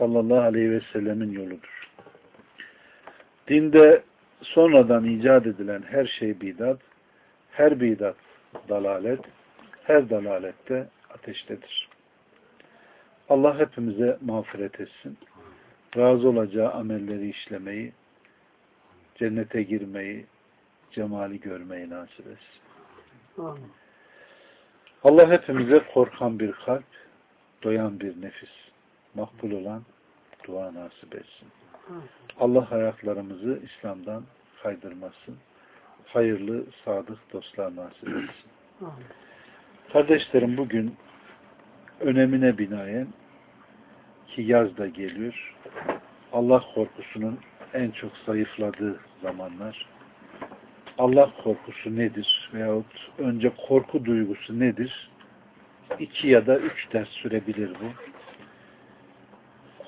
sallallahu aleyhi ve sellemin yoludur. Dinde sonradan icat edilen her şey bidat, her bidat dalalet, her dalalette ateştedir. Allah hepimize mağfiret etsin. Razı olacağı amelleri işlemeyi, cennete girmeyi, cemali görmeyi nasip etsin. Allah hepimize korkan bir kalp, doyan bir nefis, makbul olan dua nasip etsin. Allah ayaklarımızı İslam'dan kaydırmasın. Hayırlı, sadık dostlar nasip etsin. Kardeşlerim bugün önemine binaen ki yaz da geliyor. Allah korkusunun en çok zayıfladığı zamanlar. Allah korkusu nedir? Veyahut önce korku duygusu nedir? İki ya da üç ders sürebilir bu.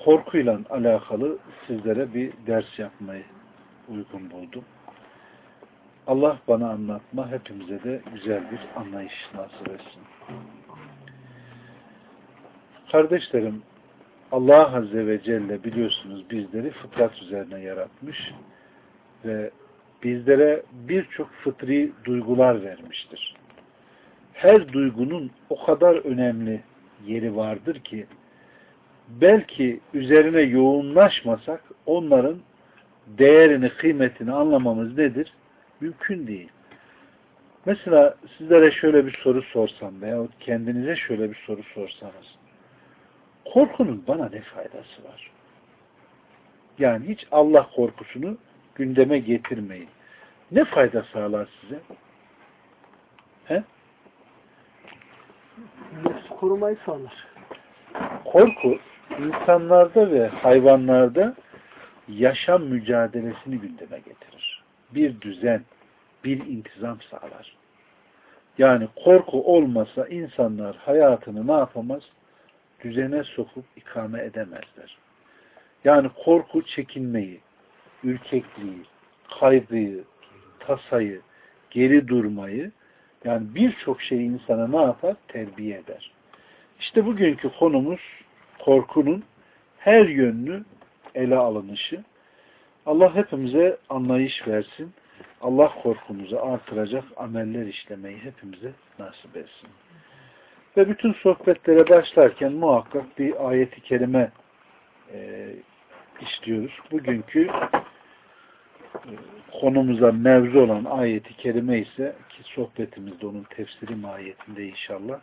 Korkuyla alakalı sizlere bir ders yapmayı uygun buldum. Allah bana anlatma, hepimize de güzel bir anlayış nasip etsin. Kardeşlerim, Allah Azze ve Celle biliyorsunuz bizleri fıtrat üzerine yaratmış ve bizlere birçok fıtri duygular vermiştir. Her duygunun o kadar önemli yeri vardır ki belki üzerine yoğunlaşmasak onların değerini, kıymetini anlamamız nedir? Mümkün değil. Mesela sizlere şöyle bir soru sorsam veyahut kendinize şöyle bir soru sorsanız korkunun bana ne faydası var? Yani hiç Allah korkusunu gündeme getirmeyin. Ne fayda sağlar size? He? Nefsi korumayı sağlar. Korku insanlarda ve hayvanlarda yaşam mücadelesini gündeme getirir. Bir düzen, bir intizam sağlar. Yani korku olmasa insanlar hayatını ne yapamaz? Düzene sokup ikame edemezler. Yani korku çekinmeyi, ürkekliği, kaygıyı, tasayı, geri durmayı yani birçok şeyi insana ne yapar? Terbiye eder. İşte bugünkü konumuz korkunun her yönlü ele alınışı. Allah hepimize anlayış versin. Allah korkumuzu artıracak ameller işlemeyi hepimize nasip etsin. Ve bütün sohbetlere başlarken muhakkak bir ayeti kerime e, işliyoruz. Bugünkü e, konumuza mevzu olan ayeti kerime ise ki sohbetimizde onun tefsiri mahiyetinde inşallah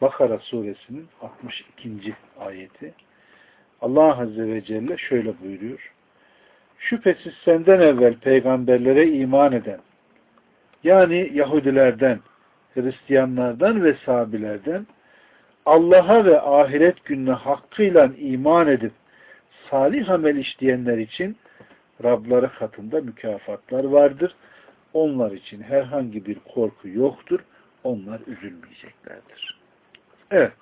Bakara suresinin 62. ayeti. Allah Azze ve Celle şöyle buyuruyor. Şüphesiz senden evvel peygamberlere iman eden yani Yahudilerden, Hristiyanlardan ve Sabilerden Allah'a ve ahiret gününe hakkıyla iman edip salih amel işleyenler için Rabları katında mükafatlar vardır. Onlar için herhangi bir korku yoktur. Onlar üzülmeyeceklerdir. Evet.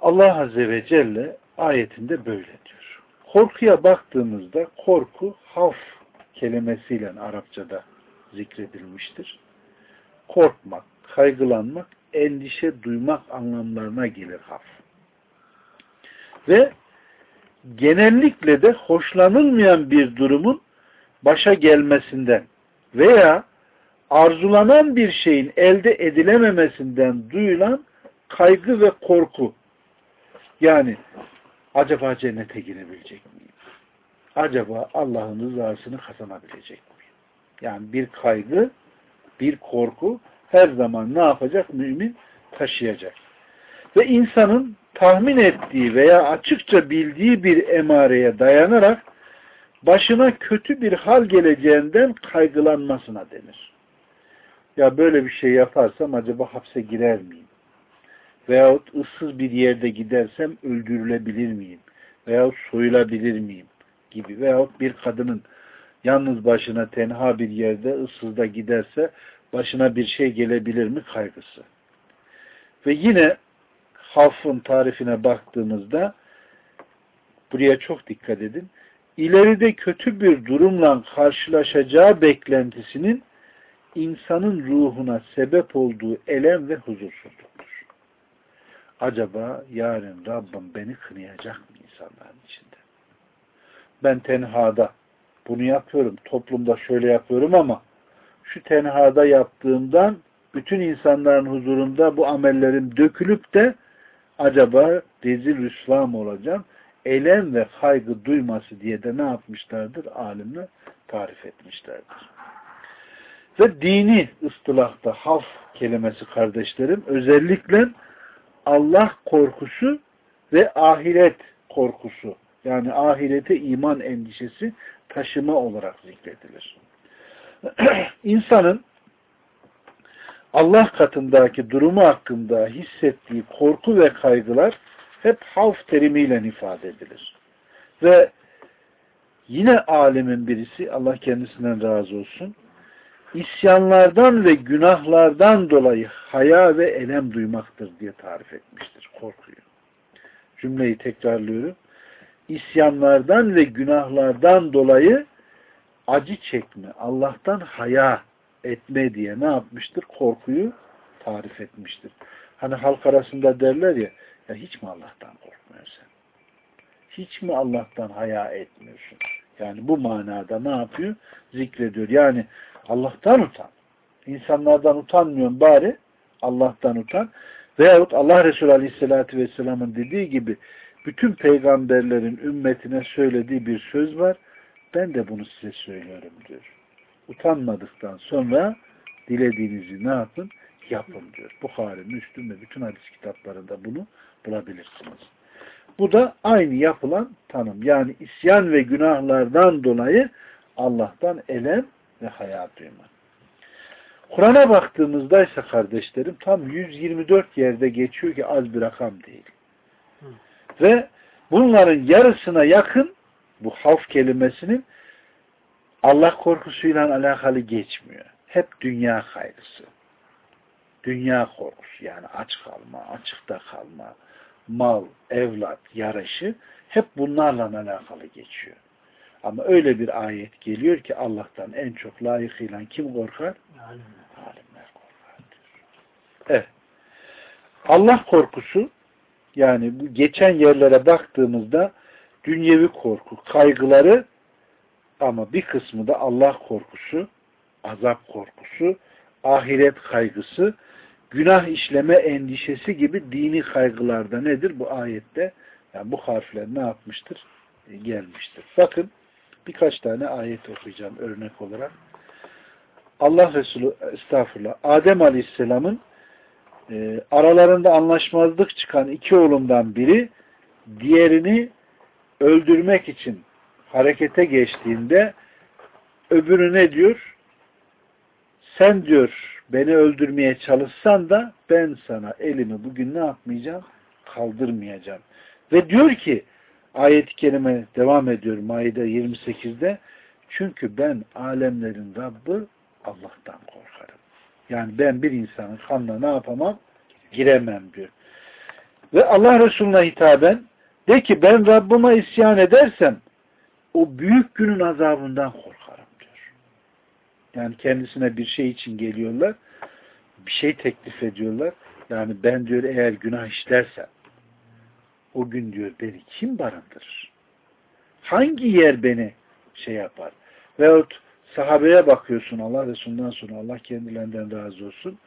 Allah Azze ve Celle ayetinde böyle diyor. Korkuya baktığımızda korku haf kelimesiyle Arapçada zikredilmiştir. Korkmak, kaygılanmak, endişe duymak anlamlarına gelir haf. Ve genellikle de hoşlanılmayan bir durumun başa gelmesinden veya arzulanan bir şeyin elde edilememesinden duyulan kaygı ve korku. Yani acaba cennete girebilecek miyim? Acaba Allah'ın rızasını kazanabilecek miyim? Yani bir kaygı, bir korku her zaman ne yapacak? Mümin taşıyacak. Ve insanın tahmin ettiği veya açıkça bildiği bir emareye dayanarak başına kötü bir hal geleceğinden kaygılanmasına denir. Ya böyle bir şey yaparsam acaba hapse girer miyim? Veyahut ıssız bir yerde gidersem öldürülebilir miyim? veyahut soyulabilir miyim gibi veyahut bir kadının yalnız başına tenha bir yerde ıssızda giderse başına bir şey gelebilir mi kaygısı. Ve yine hafın tarifine baktığımızda buraya çok dikkat edin. İleride kötü bir durumla karşılaşacağı beklentisinin insanın ruhuna sebep olduğu elem ve huzursuzluktur. Acaba yarın Rabbim beni kınayacak mı insanların içinde? Ben tenhada bunu yapıyorum, toplumda şöyle yapıyorum ama şu tenhada yaptığımdan bütün insanların huzurunda bu amellerim dökülüp de acaba rezil rüsvam olacağım elem ve kaygı duyması diye de ne yapmışlardır? Alimler tarif etmişlerdir. Ve dini ıstılahta haf kelimesi kardeşlerim özellikle Allah korkusu ve ahiret korkusu yani ahirete iman endişesi taşıma olarak zikredilir. İnsanın Allah katındaki durumu hakkında hissettiği korku ve kaygılar hep havf terimiyle ifade edilir. Ve yine alemin birisi, Allah kendisinden razı olsun, isyanlardan ve günahlardan dolayı haya ve elem duymaktır diye tarif etmiştir korkuyu. Cümleyi tekrarlıyorum. İsyanlardan ve günahlardan dolayı acı çekme, Allah'tan haya etme diye ne yapmıştır? Korkuyu tarif etmiştir. Hani halk arasında derler ya, ya hiç mi Allah'tan korkmuyorsun? Hiç mi Allah'tan haya etmiyorsun? Yani bu manada ne yapıyor? Zikrediyor. Yani Allah'tan utan. İnsanlardan utanmıyorsun bari Allah'tan utan. Veyahut Allah Resulü Aleyhisselatü Vesselam'ın dediği gibi bütün peygamberlerin ümmetine söylediği bir söz var. Ben de bunu size söylüyorum diyor. Utanmadıktan sonra dilediğinizi ne yapın? Yapın diyor. Bukhari, Müslüm ve bütün hadis kitaplarında bunu bulabilirsiniz. Bu da aynı yapılan tanım. Yani isyan ve günahlardan dolayı Allah'tan elem ve hayat. Kur'an'a baktığımızda ise kardeşlerim tam 124 yerde geçiyor ki az bir rakam değil. Hı. Ve bunların yarısına yakın bu havf kelimesinin Allah korkusuyla alakalı geçmiyor. Hep dünya kaygısı. Dünya korkusu yani aç kalma, açıkta kalma, mal, evlat, yarışı hep bunlarla alakalı geçiyor. Ama öyle bir ayet geliyor ki Allah'tan en çok layıkıyla kim korkar? Alimler. Alimler korkar. Evet. Allah korkusu yani geçen yerlere baktığımızda dünyevi korku, kaygıları ama bir kısmı da Allah korkusu, azap korkusu, ahiret kaygısı, günah işleme endişesi gibi dini kaygılarda nedir? Bu ayette yani bu harfler ne yapmıştır? E, gelmiştir. Bakın birkaç tane ayet okuyacağım örnek olarak. Allah Resulü estağfurullah Adem Aleyhisselam'ın e, aralarında anlaşmazlık çıkan iki oğlundan biri diğerini öldürmek için harekete geçtiğinde öbürü ne diyor? Sen diyor beni öldürmeye çalışsan da ben sana elimi bugün ne yapmayacağım? Kaldırmayacağım. Ve diyor ki ayet-i kerime devam ediyor Maide 28'de çünkü ben alemlerin Rabbi Allah'tan korkarım. Yani ben bir insanın kanına ne yapamam? Giremem diyor. Ve Allah Resulüne hitaben de ki ben Rabbime isyan edersem o büyük günün azabından korkarım diyor. Yani kendisine bir şey için geliyorlar. Bir şey teklif ediyorlar. Yani ben diyor eğer günah işlersem o gün diyor beni kim barındırır? Hangi yer beni şey yapar? Veyahut sahabeye bakıyorsun Allah Resulü'nden sonra Allah kendilerinden razı olsun.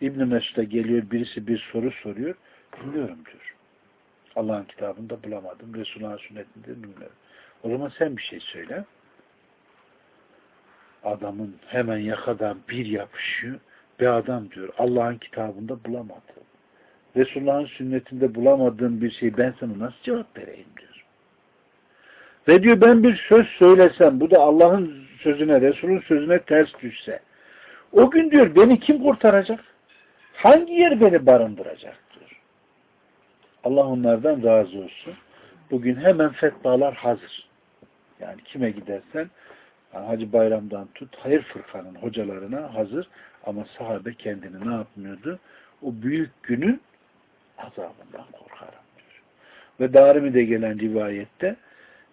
İbn Mesud'a geliyor birisi bir soru soruyor. Bilmiyorum diyor. Allah'ın kitabında bulamadım. Resulullah'ın sünnetinde bilmiyorum. O zaman sen bir şey söyle. Adamın hemen yakadan bir yapışıyor. Bir adam diyor Allah'ın kitabında bulamadım. Resulullah'ın sünnetinde bulamadığım bir şeyi ben sana nasıl cevap vereyim diyor. Ve diyor ben bir söz söylesem bu da Allah'ın sözüne, Resul'ün sözüne ters düşse o gün diyor beni kim kurtaracak? Hangi yer beni barındıracak diyor. Allah onlardan razı olsun. Bugün hemen fetvalar hazır. Yani kime gidersen yani Hacı Bayram'dan tut hayır fırkanın hocalarına hazır ama sahabe kendini ne yapmıyordu? O büyük günün azabından korkarım diyor. Ve Darimi'de gelen rivayette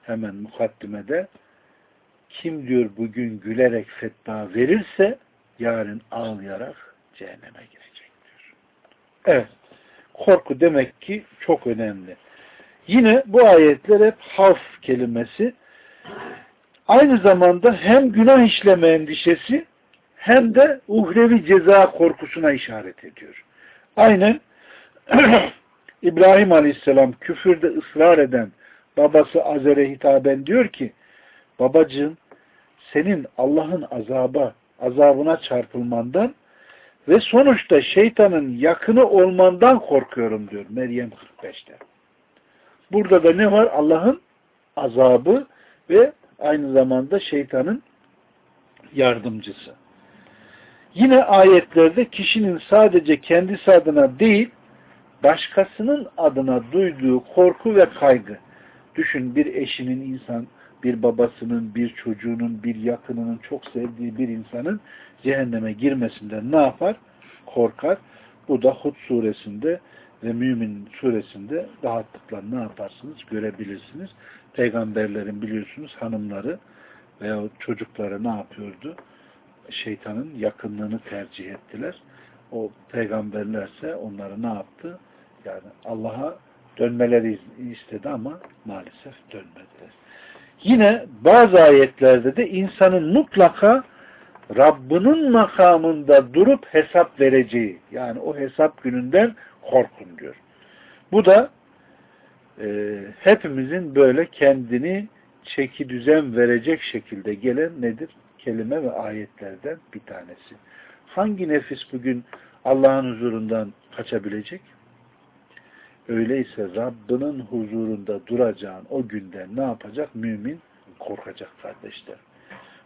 hemen mukaddimede kim diyor bugün gülerek fetva verirse yarın ağlayarak cehenneme girecek diyor. Evet. Korku demek ki çok önemli. Yine bu ayetler hep haf kelimesi aynı zamanda hem günah işleme endişesi hem de uhrevi ceza korkusuna işaret ediyor. Aynen İbrahim Aleyhisselam küfürde ısrar eden babası Azer'e hitaben diyor ki babacığım senin Allah'ın azaba, azabına çarpılmandan ve sonuçta şeytanın yakını olmandan korkuyorum diyor Meryem 45'te. Burada da ne var? Allah'ın azabı ve aynı zamanda şeytanın yardımcısı. Yine ayetlerde kişinin sadece kendisi adına değil, başkasının adına duyduğu korku ve kaygı. Düşün bir eşinin insan, bir babasının, bir çocuğunun, bir yakınının, çok sevdiği bir insanın cehenneme girmesinden ne yapar? Korkar. Bu da Hud suresinde ve Mümin suresinde rahatlıkla ne yaparsınız? Görebilirsiniz. Peygamberlerin biliyorsunuz hanımları veya çocukları ne yapıyordu? Şeytanın yakınlığını tercih ettiler. O peygamberlerse onları ne yaptı? Yani Allah'a dönmeleri istedi ama maalesef dönmediler. Yine bazı ayetlerde de insanın mutlaka Rabbinin makamında durup hesap vereceği yani o hesap gününden korkun diyor. Bu da e, hepimizin böyle kendini çeki düzen verecek şekilde gelen nedir? Kelime ve ayetlerden bir tanesi. Hangi nefis bugün Allah'ın huzurundan kaçabilecek? Öyleyse Rabbinin huzurunda duracağın o günden ne yapacak? Mümin korkacak kardeşler.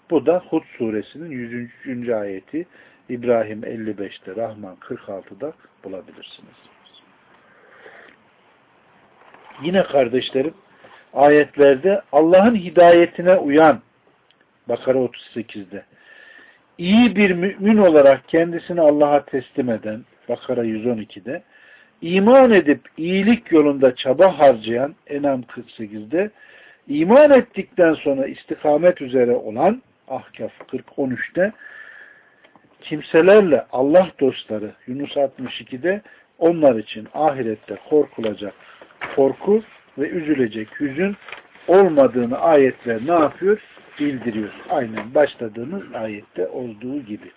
Bu da Hud suresinin 103. ayeti İbrahim 55'te Rahman 46'da bulabilirsiniz. Yine kardeşlerim ayetlerde Allah'ın hidayetine uyan Bakara 38'de iyi bir mümin olarak kendisini Allah'a teslim eden Bakara 112'de iman edip iyilik yolunda çaba harcayan Enam 48'de iman ettikten sonra istikamet üzere olan Ahkaf 40-13'te kimselerle Allah dostları Yunus 62'de onlar için ahirette korkulacak korku ve üzülecek hüzün olmadığını ayetler ne yapıyor? Bildiriyor. Aynen başladığımız ayette olduğu gibi.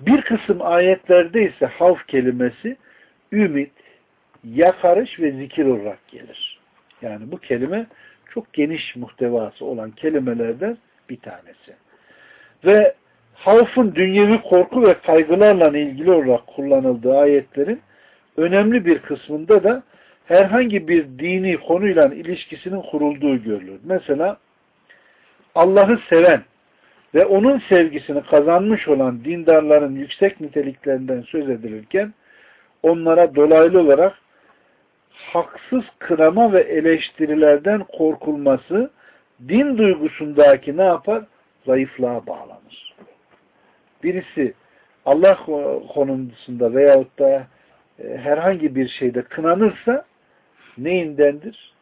Bir kısım ayetlerde ise havf kelimesi ümit, yakarış ve zikir olarak gelir. Yani bu kelime çok geniş muhtevası olan kelimelerden bir tanesi. Ve havfın dünyevi korku ve kaygılarla ilgili olarak kullanıldığı ayetlerin önemli bir kısmında da herhangi bir dini konuyla ilişkisinin kurulduğu görülür. Mesela Allah'ı seven ve onun sevgisini kazanmış olan dindarların yüksek niteliklerinden söz edilirken onlara dolaylı olarak haksız kınama ve eleştirilerden korkulması din duygusundaki ne yapar? Zayıflığa bağlanır. Birisi Allah konusunda veyahut da e, herhangi bir şeyde kınanırsa neyindendir?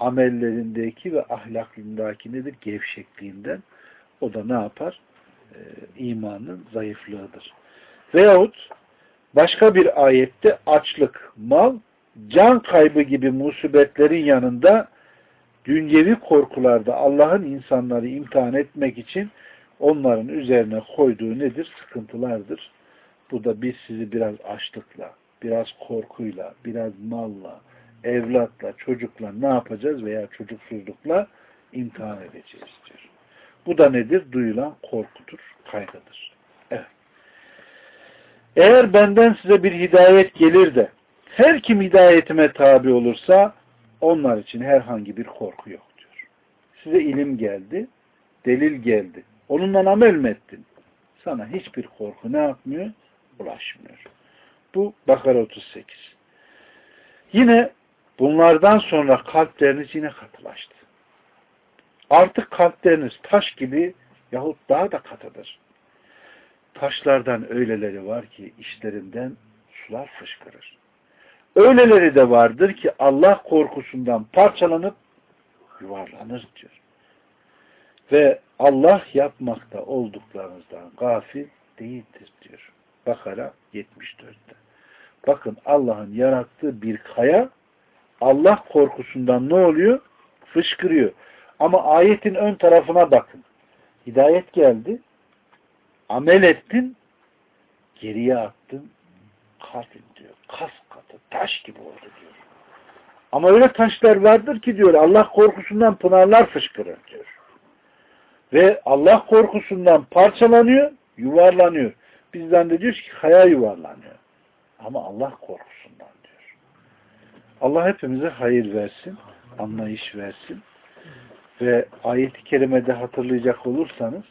Amellerindeki ve ahlakındaki nedir? Gevşekliğinden. O da ne yapar? Ee, imanın zayıflığıdır. Veyahut başka bir ayette açlık, mal, can kaybı gibi musibetlerin yanında dünyevi korkularda Allah'ın insanları imtihan etmek için onların üzerine koyduğu nedir? Sıkıntılardır. Bu da biz sizi biraz açlıkla, biraz korkuyla, biraz malla, evlatla, çocukla ne yapacağız veya çocuksuzlukla imtihan edeceğiz diyor. Bu da nedir? Duyulan korkudur, kaygıdır. Eğer benden size bir hidayet gelir de her kim hidayetime tabi olursa onlar için herhangi bir korku yok diyor. Size ilim geldi, delil geldi. Onunla amel mi ettin? Sana hiçbir korku ne yapmıyor? Ulaşmıyor. Bu Bakara 38. Yine Bunlardan sonra kalpleriniz yine katılaştı. Artık kalpleriniz taş gibi yahut daha da katıdır. Taşlardan öyleleri var ki işlerinden sular fışkırır. Öyleleri de vardır ki Allah korkusundan parçalanıp yuvarlanır diyor. Ve Allah yapmakta olduklarınızdan gafil değildir diyor. Bakara 74'te. Bakın Allah'ın yarattığı bir kaya Allah korkusundan ne oluyor? Fışkırıyor. Ama ayetin ön tarafına bakın. Hidayet geldi. Amel ettin. Geriye attın. Kalbin diyor. Kas katı. Taş gibi oldu diyor. Ama öyle taşlar vardır ki diyor Allah korkusundan pınarlar fışkırır diyor. Ve Allah korkusundan parçalanıyor, yuvarlanıyor. Bizden de diyoruz ki kaya yuvarlanıyor. Ama Allah korkusundan diyor. Allah hepimize hayır versin, anlayış versin. Ve ayet-i kerimede hatırlayacak olursanız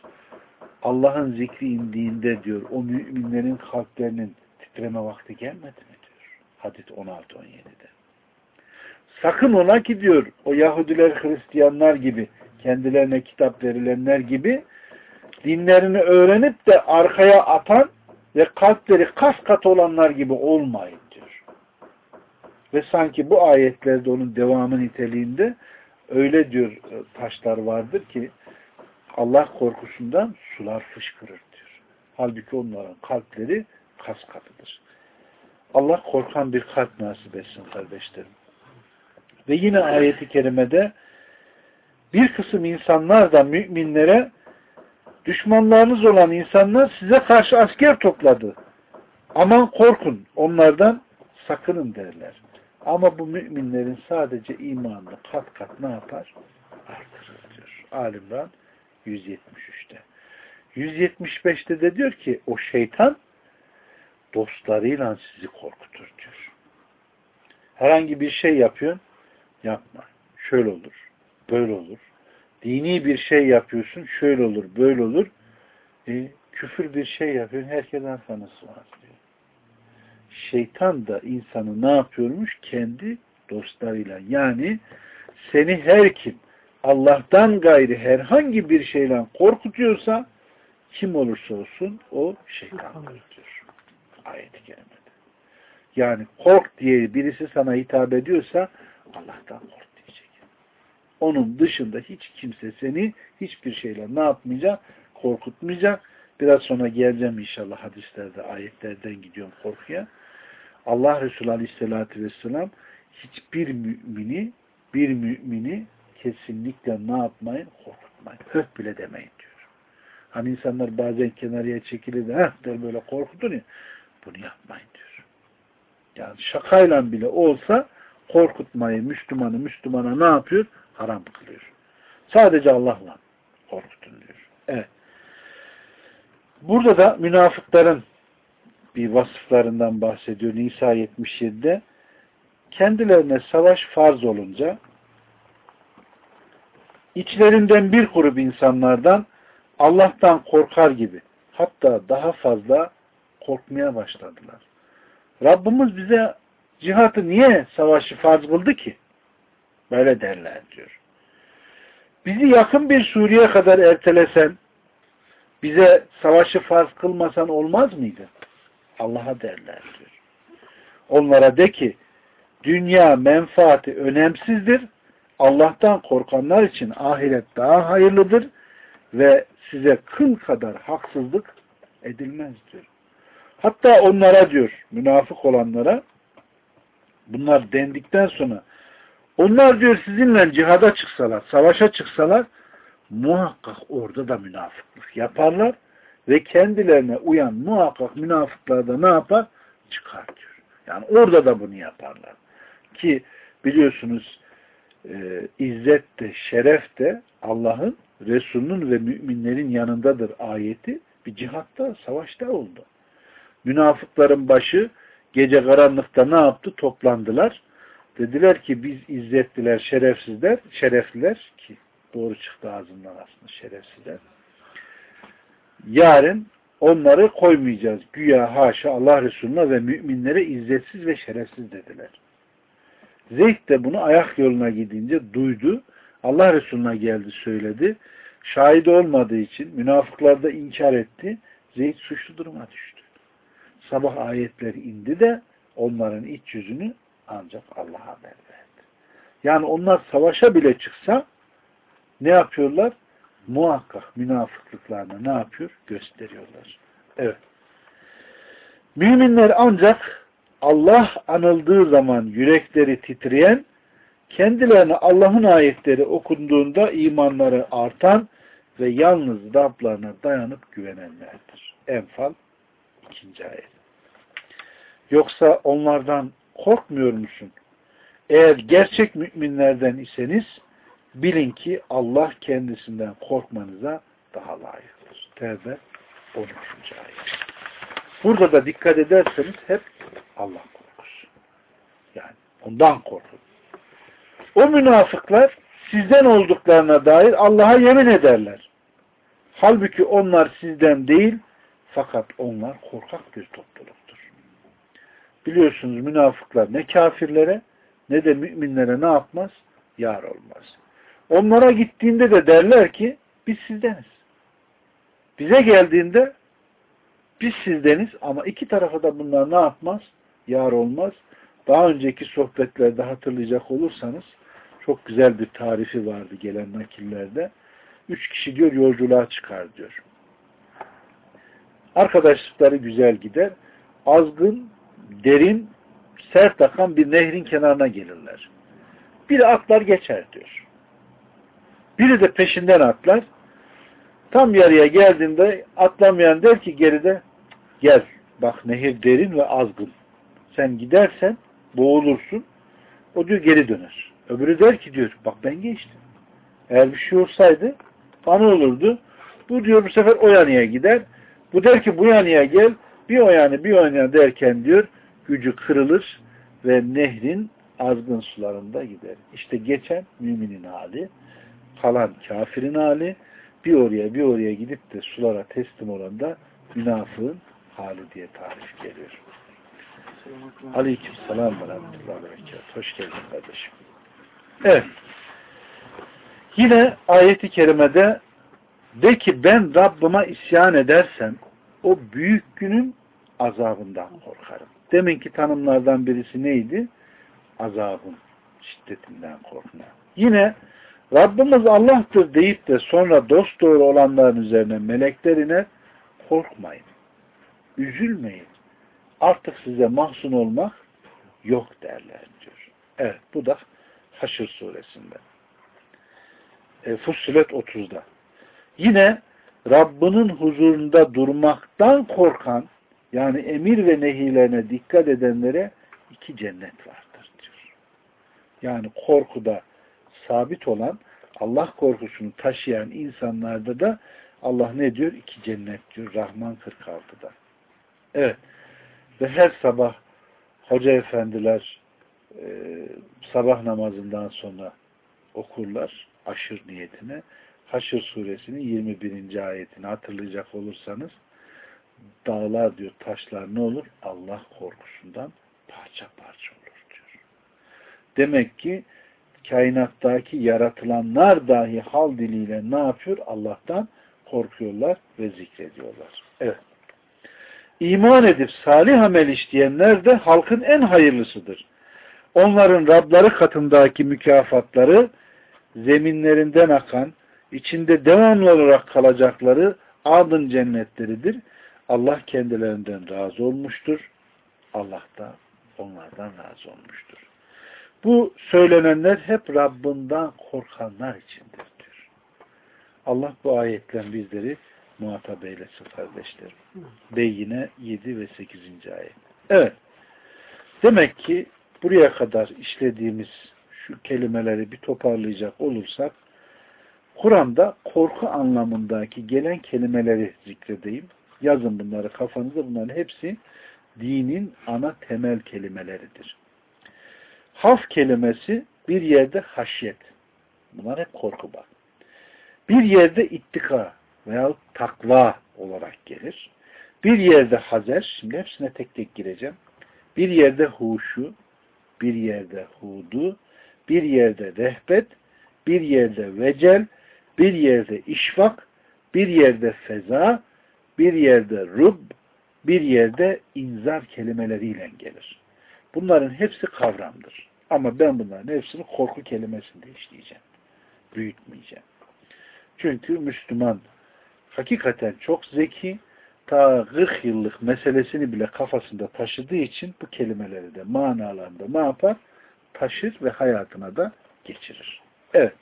Allah'ın zikri indiğinde diyor o müminlerin kalplerinin titreme vakti gelmedi mi diyor. Hadis 16-17'de. Sakın ola ki diyor o Yahudiler Hristiyanlar gibi kendilerine kitap verilenler gibi dinlerini öğrenip de arkaya atan ve kalpleri kas kat olanlar gibi olmayın diyor. Ve sanki bu ayetlerde onun devamı niteliğinde öyle diyor e, taşlar vardır ki Allah korkusundan sular fışkırır diyor. Halbuki onların kalpleri kas katıdır. Allah korkan bir kalp nasip etsin kardeşlerim. Ve yine ayeti kerimede bir kısım insanlar da müminlere düşmanlarınız olan insanlar size karşı asker topladı. Aman korkun onlardan sakının derler. Ama bu müminlerin sadece imanını kat kat ne yapar? Artırır diyor. Alimran 173'te. 175'te de diyor ki o şeytan dostlarıyla sizi korkutur diyor. Herhangi bir şey yapıyorsun yapma. Şöyle olur. Böyle olur. Dini bir şey yapıyorsun. Şöyle olur. Böyle olur. E, küfür bir şey yapıyorsun. Herkesten sanısı var diyor. Şeytan da insanı ne yapıyormuş? Kendi dostlarıyla. Yani seni her kim Allah'tan gayri herhangi bir şeyle korkutuyorsa kim olursa olsun o şeytandır diyor. Ayet-i. Yani kork diye birisi sana hitap ediyorsa Allah'tan kork diyecek. Onun dışında hiç kimse seni hiçbir şeyle ne yapmayacak? Korkutmayacak. Biraz sonra geleceğim inşallah hadislerde, ayetlerden gidiyorum korkuya. Allah Resulü Aleyhisselatü Vesselam hiçbir mümini bir mümini kesinlikle ne yapmayın? Korkutmayın. Höh bile demeyin diyor. Hani insanlar bazen kenarıya çekilir de heh der böyle korkutun ya. Bunu yapmayın diyor. Yani şakayla bile olsa korkutmayı Müslümanı Müslümana ne yapıyor? Haram kılıyor. Sadece Allah'la korkutun diyor. Evet. Burada da münafıkların bir vasıflarından bahsediyor Nisa 77'de. Kendilerine savaş farz olunca içlerinden bir grup insanlardan Allah'tan korkar gibi hatta daha fazla korkmaya başladılar. Rabbimiz bize cihatı niye savaşı farz kıldı ki? Böyle derler diyor. Bizi yakın bir Suriye kadar ertelesen, bize savaşı farz kılmasan olmaz mıydı? Allah'a derler diyor. Onlara de ki, dünya menfaati önemsizdir, Allah'tan korkanlar için ahiret daha hayırlıdır ve size kıl kadar haksızlık edilmez diyor. Hatta onlara diyor, münafık olanlara, bunlar dendikten sonra onlar diyor sizinle cihada çıksalar, savaşa çıksalar muhakkak orada da münafıklık yaparlar ve kendilerine uyan muhakkak münafıklar da ne yapar? Çıkar diyor. Yani orada da bunu yaparlar. Ki biliyorsunuz e, izzet de şeref de Allah'ın Resulünün ve müminlerin yanındadır ayeti bir cihatta, savaşta oldu. Münafıkların başı gece karanlıkta ne yaptı? Toplandılar. Dediler ki biz izzetliler, şerefsizler, şerefliler ki doğru çıktı ağzından aslında şerefsizler. Yarın onları koymayacağız. Güya haşa Allah Resulüne ve müminlere izzetsiz ve şerefsiz dediler. Zeyd de bunu ayak yoluna gidince duydu. Allah Resulüne geldi söyledi. Şahit olmadığı için münafıklar da inkar etti. Zeyd suçlu duruma düştü. Sabah ayetleri indi de onların iç yüzünü ancak Allah'a haber verdi. Yani onlar savaşa bile çıksa ne yapıyorlar? Muhakkak münafıklıklarını ne yapıyor? Gösteriyorlar. Evet. Müminler ancak Allah anıldığı zaman yürekleri titreyen, kendilerine Allah'ın ayetleri okunduğunda imanları artan ve yalnız Rablarına dayanıp güvenenlerdir. Enfal 2. ayet. Yoksa onlardan korkmuyor musun? Eğer gerçek müminlerden iseniz bilin ki Allah kendisinden korkmanıza daha layıktır. Tevbe 13. ayet. Burada da dikkat ederseniz hep Allah korkusu. Yani ondan korkun. O münafıklar sizden olduklarına dair Allah'a yemin ederler. Halbuki onlar sizden değil fakat onlar korkak bir topluluktur. Biliyorsunuz münafıklar ne kafirlere ne de müminlere ne yapmaz? Yar olmaz. Onlara gittiğinde de derler ki biz sizdeniz. Bize geldiğinde biz sizdeniz ama iki tarafa da bunlar ne yapmaz? Yar olmaz. Daha önceki sohbetlerde hatırlayacak olursanız çok güzel bir tarifi vardı gelen nakillerde. Üç kişi diyor yolculuğa çıkar diyor. Arkadaşlıkları güzel gider. Azgın, derin, sert akan bir nehrin kenarına gelirler. Biri atlar geçer diyor. Biri de peşinden atlar. Tam yarıya geldiğinde atlamayan der ki geride gel bak nehir derin ve azgın. Sen gidersen boğulursun. O diyor geri döner. Öbürü der ki diyor bak ben geçtim. Eğer bir şey olsaydı bana olurdu. Bu diyor bu sefer o yanıya gider. Bu der ki bu yanıya gel. Bir o yanı bir o yanıya derken diyor gücü kırılır ve nehrin azgın sularında gider. İşte geçen müminin hali, kalan kafirin hali, bir oraya bir oraya gidip de sulara teslim olan da münafığın hali diye tarif geliyor. Aleyküm selam ve rahmetullahi berekat. Hoş geldin kardeşim. Evet. Yine ayeti kerimede de ki ben Rabbime isyan edersem o büyük günün azabından korkarım. Deminki tanımlardan birisi neydi? Azabın şiddetinden korkma. Yine Rabbimiz Allah'tır deyip de sonra dost doğru olanların üzerine meleklerine korkmayın. Üzülmeyin. Artık size mahzun olmak yok derler diyor. Evet bu da Haşr suresinde. E, Fussilet 30'da. Yine Rabbinin huzurunda durmaktan korkan yani emir ve nehilerine dikkat edenlere iki cennet vardır diyor. Yani korkuda sabit olan Allah korkusunu taşıyan insanlarda da Allah ne diyor? İki cennet diyor. Rahman 46'da. Evet. Ve her sabah hoca efendiler e, sabah namazından sonra okurlar aşır niyetine. Haşr suresinin 21. ayetini hatırlayacak olursanız dağlar diyor, taşlar ne olur? Allah korkusundan parça parça olur diyor. Demek ki kainattaki yaratılanlar dahi hal diliyle ne yapıyor? Allah'tan korkuyorlar ve zikrediyorlar. Evet. İman edip salih amel işleyenler de halkın en hayırlısıdır. Onların Rabları katındaki mükafatları zeminlerinden akan, içinde devamlı olarak kalacakları adın cennetleridir. Allah kendilerinden razı olmuştur. Allah da onlardan razı olmuştur. Bu söylenenler hep Rabbinden korkanlar içindir diyor. Allah bu ayetten bizleri muhatap eylesin kardeşlerim. Beyyine 7 ve 8. ayet. Evet. Demek ki buraya kadar işlediğimiz şu kelimeleri bir toparlayacak olursak Kur'an'da korku anlamındaki gelen kelimeleri zikredeyim. Yazın bunları kafanızda. Bunların hepsi dinin ana temel kelimeleridir. Haf kelimesi bir yerde haşyet. Bunlar hep korku bak. Bir yerde ittika veya takva olarak gelir. Bir yerde hazer, şimdi hepsine tek tek gireceğim. Bir yerde huşu, bir yerde hudu, bir yerde rehbet, bir yerde vecel, bir yerde işvak, bir yerde feza, bir yerde rub, bir yerde inzar kelimeleriyle gelir. Bunların hepsi kavramdır. Ama ben bunların hepsini korku kelimesinde işleyeceğim. Büyütmeyeceğim. Çünkü Müslüman hakikaten çok zeki, ta 40 yıllık meselesini bile kafasında taşıdığı için bu kelimeleri de manalarında ne yapar? Taşır ve hayatına da geçirir. Evet.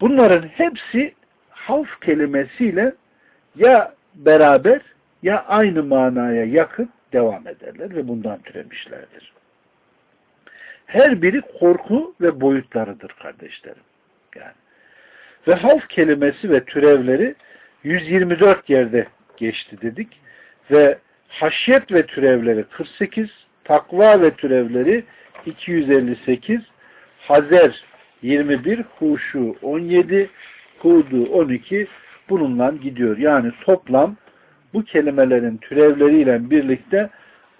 Bunların hepsi havf kelimesiyle ya beraber ya aynı manaya yakın devam ederler ve bundan türemişlerdir. Her biri korku ve boyutlarıdır kardeşlerim. Yani. Ve havf kelimesi ve türevleri 124 yerde geçti dedik. Ve haşyet ve türevleri 48, takva ve türevleri 258, Hazer 21, Huşu 17, Hudu 12 bununla gidiyor. Yani toplam bu kelimelerin türevleriyle birlikte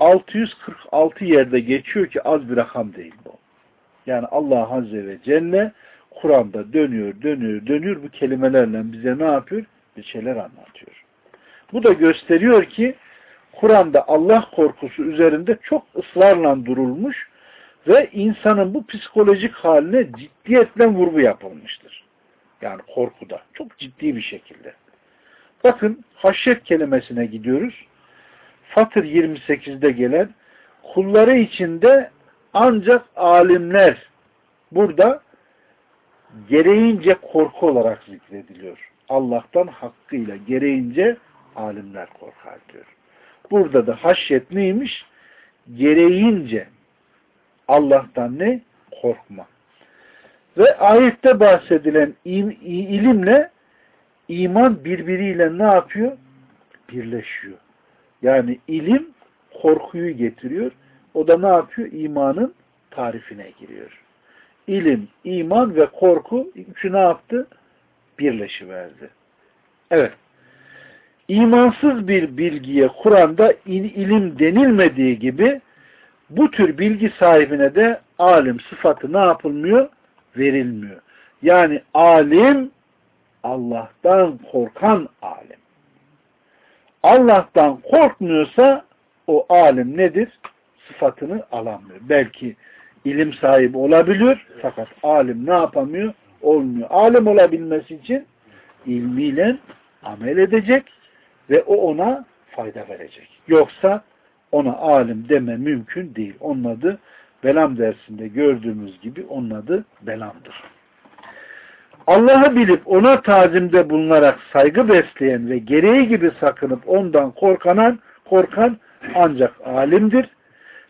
646 yerde geçiyor ki az bir rakam değil bu. Yani Allah Azze ve Celle Kur'an'da dönüyor, dönüyor, dönüyor bu kelimelerle bize ne yapıyor? Bir şeyler anlatıyor. Bu da gösteriyor ki Kur'an'da Allah korkusu üzerinde çok ısrarla durulmuş ve insanın bu psikolojik haline ciddiyetle vurgu yapılmıştır. Yani korkuda. Çok ciddi bir şekilde. Bakın haşyet kelimesine gidiyoruz. Fatır 28'de gelen kulları içinde ancak alimler burada gereğince korku olarak zikrediliyor. Allah'tan hakkıyla gereğince alimler korkar diyor. Burada da haşyet neymiş? Gereğince Allah'tan ne? Korkma. Ve ayette bahsedilen ilimle iman birbiriyle ne yapıyor? Birleşiyor. Yani ilim korkuyu getiriyor. O da ne yapıyor? İmanın tarifine giriyor. İlim, iman ve korku üçü ne yaptı? Birleşiverdi. Evet. İmansız bir bilgiye Kur'an'da ilim denilmediği gibi bu tür bilgi sahibine de alim sıfatı ne yapılmıyor? Verilmiyor. Yani alim Allah'tan korkan alim. Allah'tan korkmuyorsa o alim nedir? Sıfatını alamıyor. Belki ilim sahibi olabiliyor fakat alim ne yapamıyor? Olmuyor. Alim olabilmesi için ilmiyle amel edecek ve o ona fayda verecek. Yoksa ona alim deme mümkün değil. Onun adı Belam dersinde gördüğümüz gibi onun adı Belam'dır. Allah'ı bilip ona tazimde bulunarak saygı besleyen ve gereği gibi sakınıp ondan korkanan, korkan ancak alimdir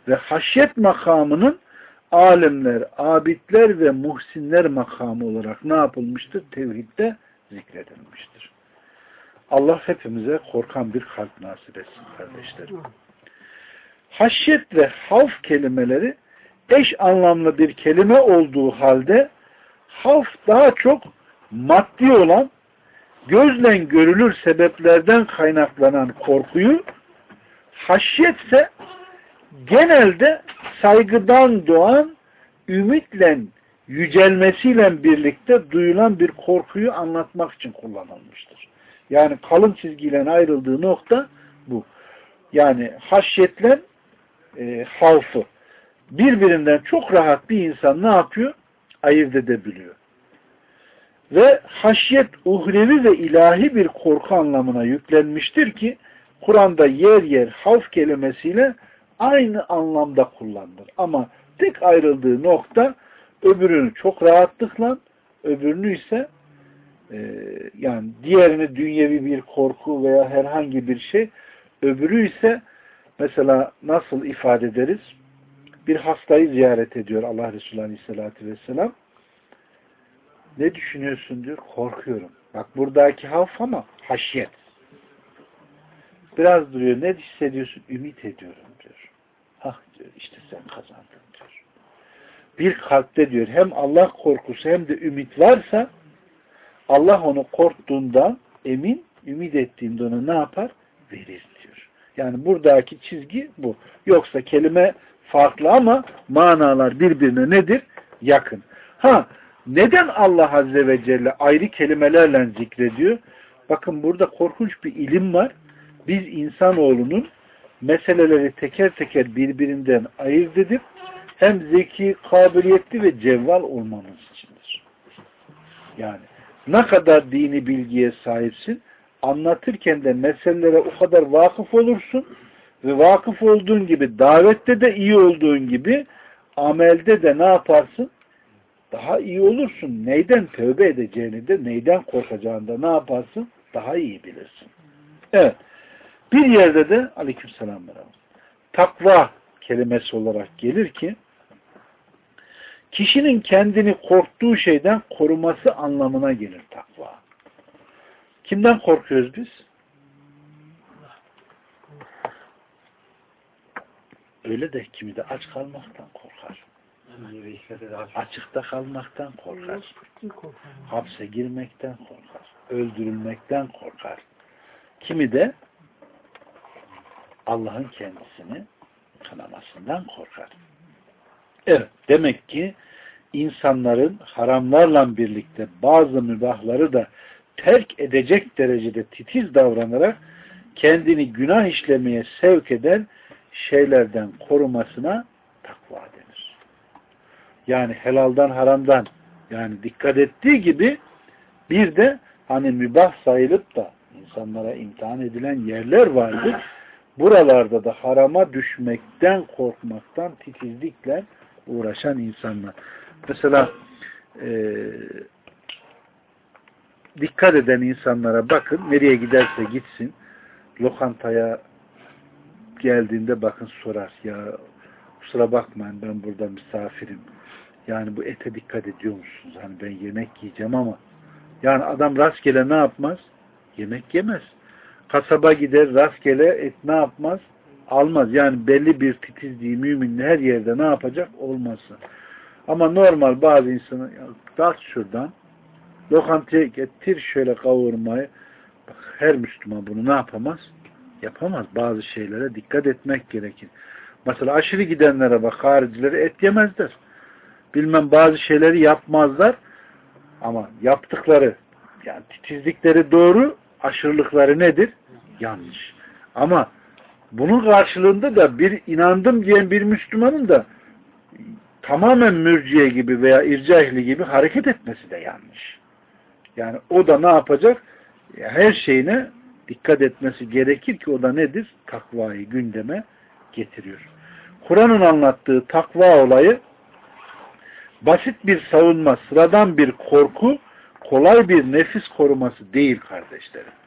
ve haşyet makamının alimler, abidler ve muhsinler makamı olarak ne yapılmıştır? Tevhidde zikredilmiştir. Allah hepimize korkan bir kalp nasip etsin kardeşlerim. Haşyet ve havf kelimeleri eş anlamlı bir kelime olduğu halde havf daha çok maddi olan gözle görülür sebeplerden kaynaklanan korkuyu haşyet genelde saygıdan doğan ümitle yücelmesiyle birlikte duyulan bir korkuyu anlatmak için kullanılmıştır. Yani kalın çizgiyle ayrıldığı nokta bu. Yani haşyetle e, havfı birbirinden çok rahat bir insan ne yapıyor? Ayırt edebiliyor. Ve haşyet uhrevi ve ilahi bir korku anlamına yüklenmiştir ki Kur'an'da yer yer havf kelimesiyle aynı anlamda kullanılır. Ama tek ayrıldığı nokta öbürünü çok rahatlıkla öbürünü ise e, yani diğerini dünyevi bir korku veya herhangi bir şey öbürü ise mesela nasıl ifade ederiz? Bir hastayı ziyaret ediyor Allah Resulü Aleyhisselatü Vesselam. Ne düşünüyorsun diyor. Korkuyorum. Bak buradaki haf ama haşyet. Biraz duruyor. Ne hissediyorsun? Ümit ediyorum diyor. Ah diyor işte sen kazandın diyor. Bir kalpte diyor hem Allah korkusu hem de ümit varsa Allah onu korktuğunda emin, ümit ettiğinde ona ne yapar? Verir diyor. Yani buradaki çizgi bu. Yoksa kelime farklı ama manalar birbirine nedir? Yakın. Ha neden Allah Azze ve Celle ayrı kelimelerle zikrediyor? Bakın burada korkunç bir ilim var. Biz insanoğlunun meseleleri teker teker birbirinden ayırt edip hem zeki, kabiliyetli ve cevval olmamız içindir. Yani ne kadar dini bilgiye sahipsin, anlatırken de meselelere o kadar vakıf olursun ve vakıf olduğun gibi davette de iyi olduğun gibi amelde de ne yaparsın? Daha iyi olursun. Neyden tövbe edeceğini de neyden korkacağını da ne yaparsın? Daha iyi bilirsin. Evet. Bir yerde de aleykümselam takva kelimesi olarak gelir ki kişinin kendini korktuğu şeyden koruması anlamına gelir takva. Kimden korkuyoruz biz? Öyle de kimi de aç kalmaktan korkar. Açıkta kalmaktan korkar. Hapse girmekten korkar. Öldürülmekten korkar. Kimi de Allah'ın kendisini kınamasından korkar. Evet, demek ki insanların haramlarla birlikte bazı mübahları da terk edecek derecede titiz davranarak kendini günah işlemeye sevk eden şeylerden korumasına takva denir. Yani helaldan haramdan yani dikkat ettiği gibi bir de hani mübah sayılıp da insanlara imtihan edilen yerler vardır. Buralarda da harama düşmekten korkmaktan titizlikle uğraşan insanlar. Mesela e, dikkat eden insanlara bakın nereye giderse gitsin lokantaya geldiğinde bakın sorar ya kusura bakmayın ben burada misafirim yani bu ete dikkat ediyor musunuz? Hani ben yemek yiyeceğim ama yani adam rastgele ne yapmaz? Yemek yemez. Kasaba gider rastgele et ne yapmaz? Almaz. Yani belli bir titizliği müminle her yerde ne yapacak? Olması. Ama normal bazı insanı dağıt şuradan lokantaya getir şöyle kavurmayı bak, her Müslüman bunu ne yapamaz? Yapamaz. Bazı şeylere dikkat etmek gerekir. Mesela aşırı gidenlere bak haricileri et yemezler. Bilmem bazı şeyleri yapmazlar ama yaptıkları yani titizlikleri doğru aşırılıkları nedir? Yanlış. Ama bunun karşılığında da bir inandım diyen bir Müslümanın da tamamen mürciye gibi veya ircahli gibi hareket etmesi de yanlış. Yani o da ne yapacak? Her şeyine dikkat etmesi gerekir ki o da nedir? Takvayı gündeme getiriyor. Kur'an'ın anlattığı takva olayı basit bir savunma, sıradan bir korku, kolay bir nefis koruması değil kardeşlerim.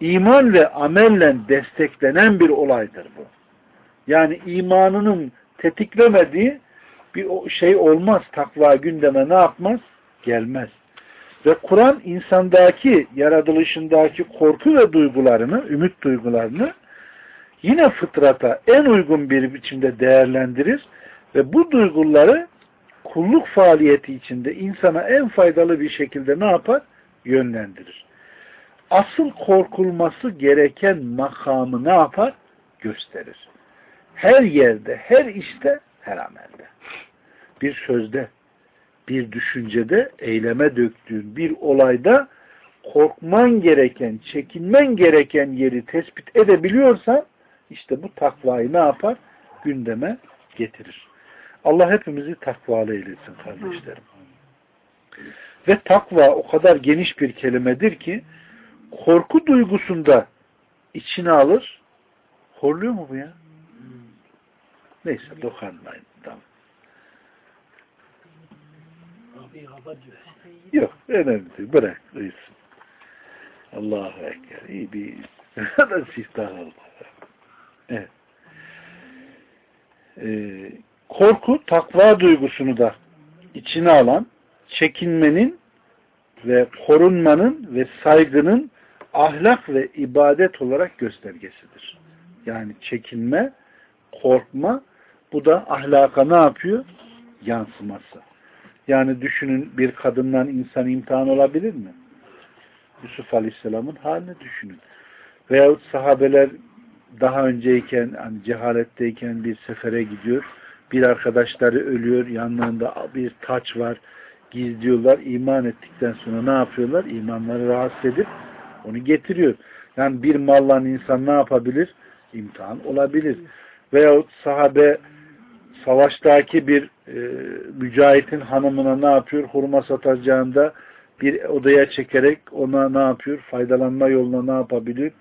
İman ve amelle desteklenen bir olaydır bu. Yani imanının tetiklemediği bir şey olmaz. Takva gündeme ne yapmaz? Gelmez. Ve Kur'an insandaki, yaratılışındaki korku ve duygularını, ümit duygularını yine fıtrata en uygun bir biçimde değerlendirir ve bu duyguları kulluk faaliyeti içinde insana en faydalı bir şekilde ne yapar? Yönlendirir. Asıl korkulması gereken makamı ne yapar? Gösterir. Her yerde, her işte, her amelde. Bir sözde, bir düşüncede, eyleme döktüğün bir olayda korkman gereken, çekinmen gereken yeri tespit edebiliyorsan işte bu takvayı ne yapar? Gündeme getirir. Allah hepimizi takvalı eylesin kardeşlerim. Ve takva o kadar geniş bir kelimedir ki korku duygusunda içine alır. Horluyor mu bu ya? Neyse dokanmayın. Tamam. Yok önemli değil. Bırak. Uyusun. Allahu Ekber. İyi bir siftah oldu. Evet. Ee, korku takva duygusunu da içine alan çekinmenin ve korunmanın ve saygının ahlak ve ibadet olarak göstergesidir. Yani çekinme, korkma bu da ahlaka ne yapıyor? Yansıması. Yani düşünün bir kadından insan imtihan olabilir mi? Yusuf Aleyhisselam'ın halini düşünün. Veyahut sahabeler daha önceyken hani cehaletteyken bir sefere gidiyor bir arkadaşları ölüyor, yanlarında bir taç var, gizliyorlar, iman ettikten sonra ne yapıyorlar? İmanları rahatsız edip onu getiriyor. Yani bir mallan insan ne yapabilir? İmtihan olabilir. Veyahut sahabe savaştaki bir e, mücahitin hanımına ne yapıyor? Hurma satacağında bir odaya çekerek ona ne yapıyor? Faydalanma yoluna ne yapabilir?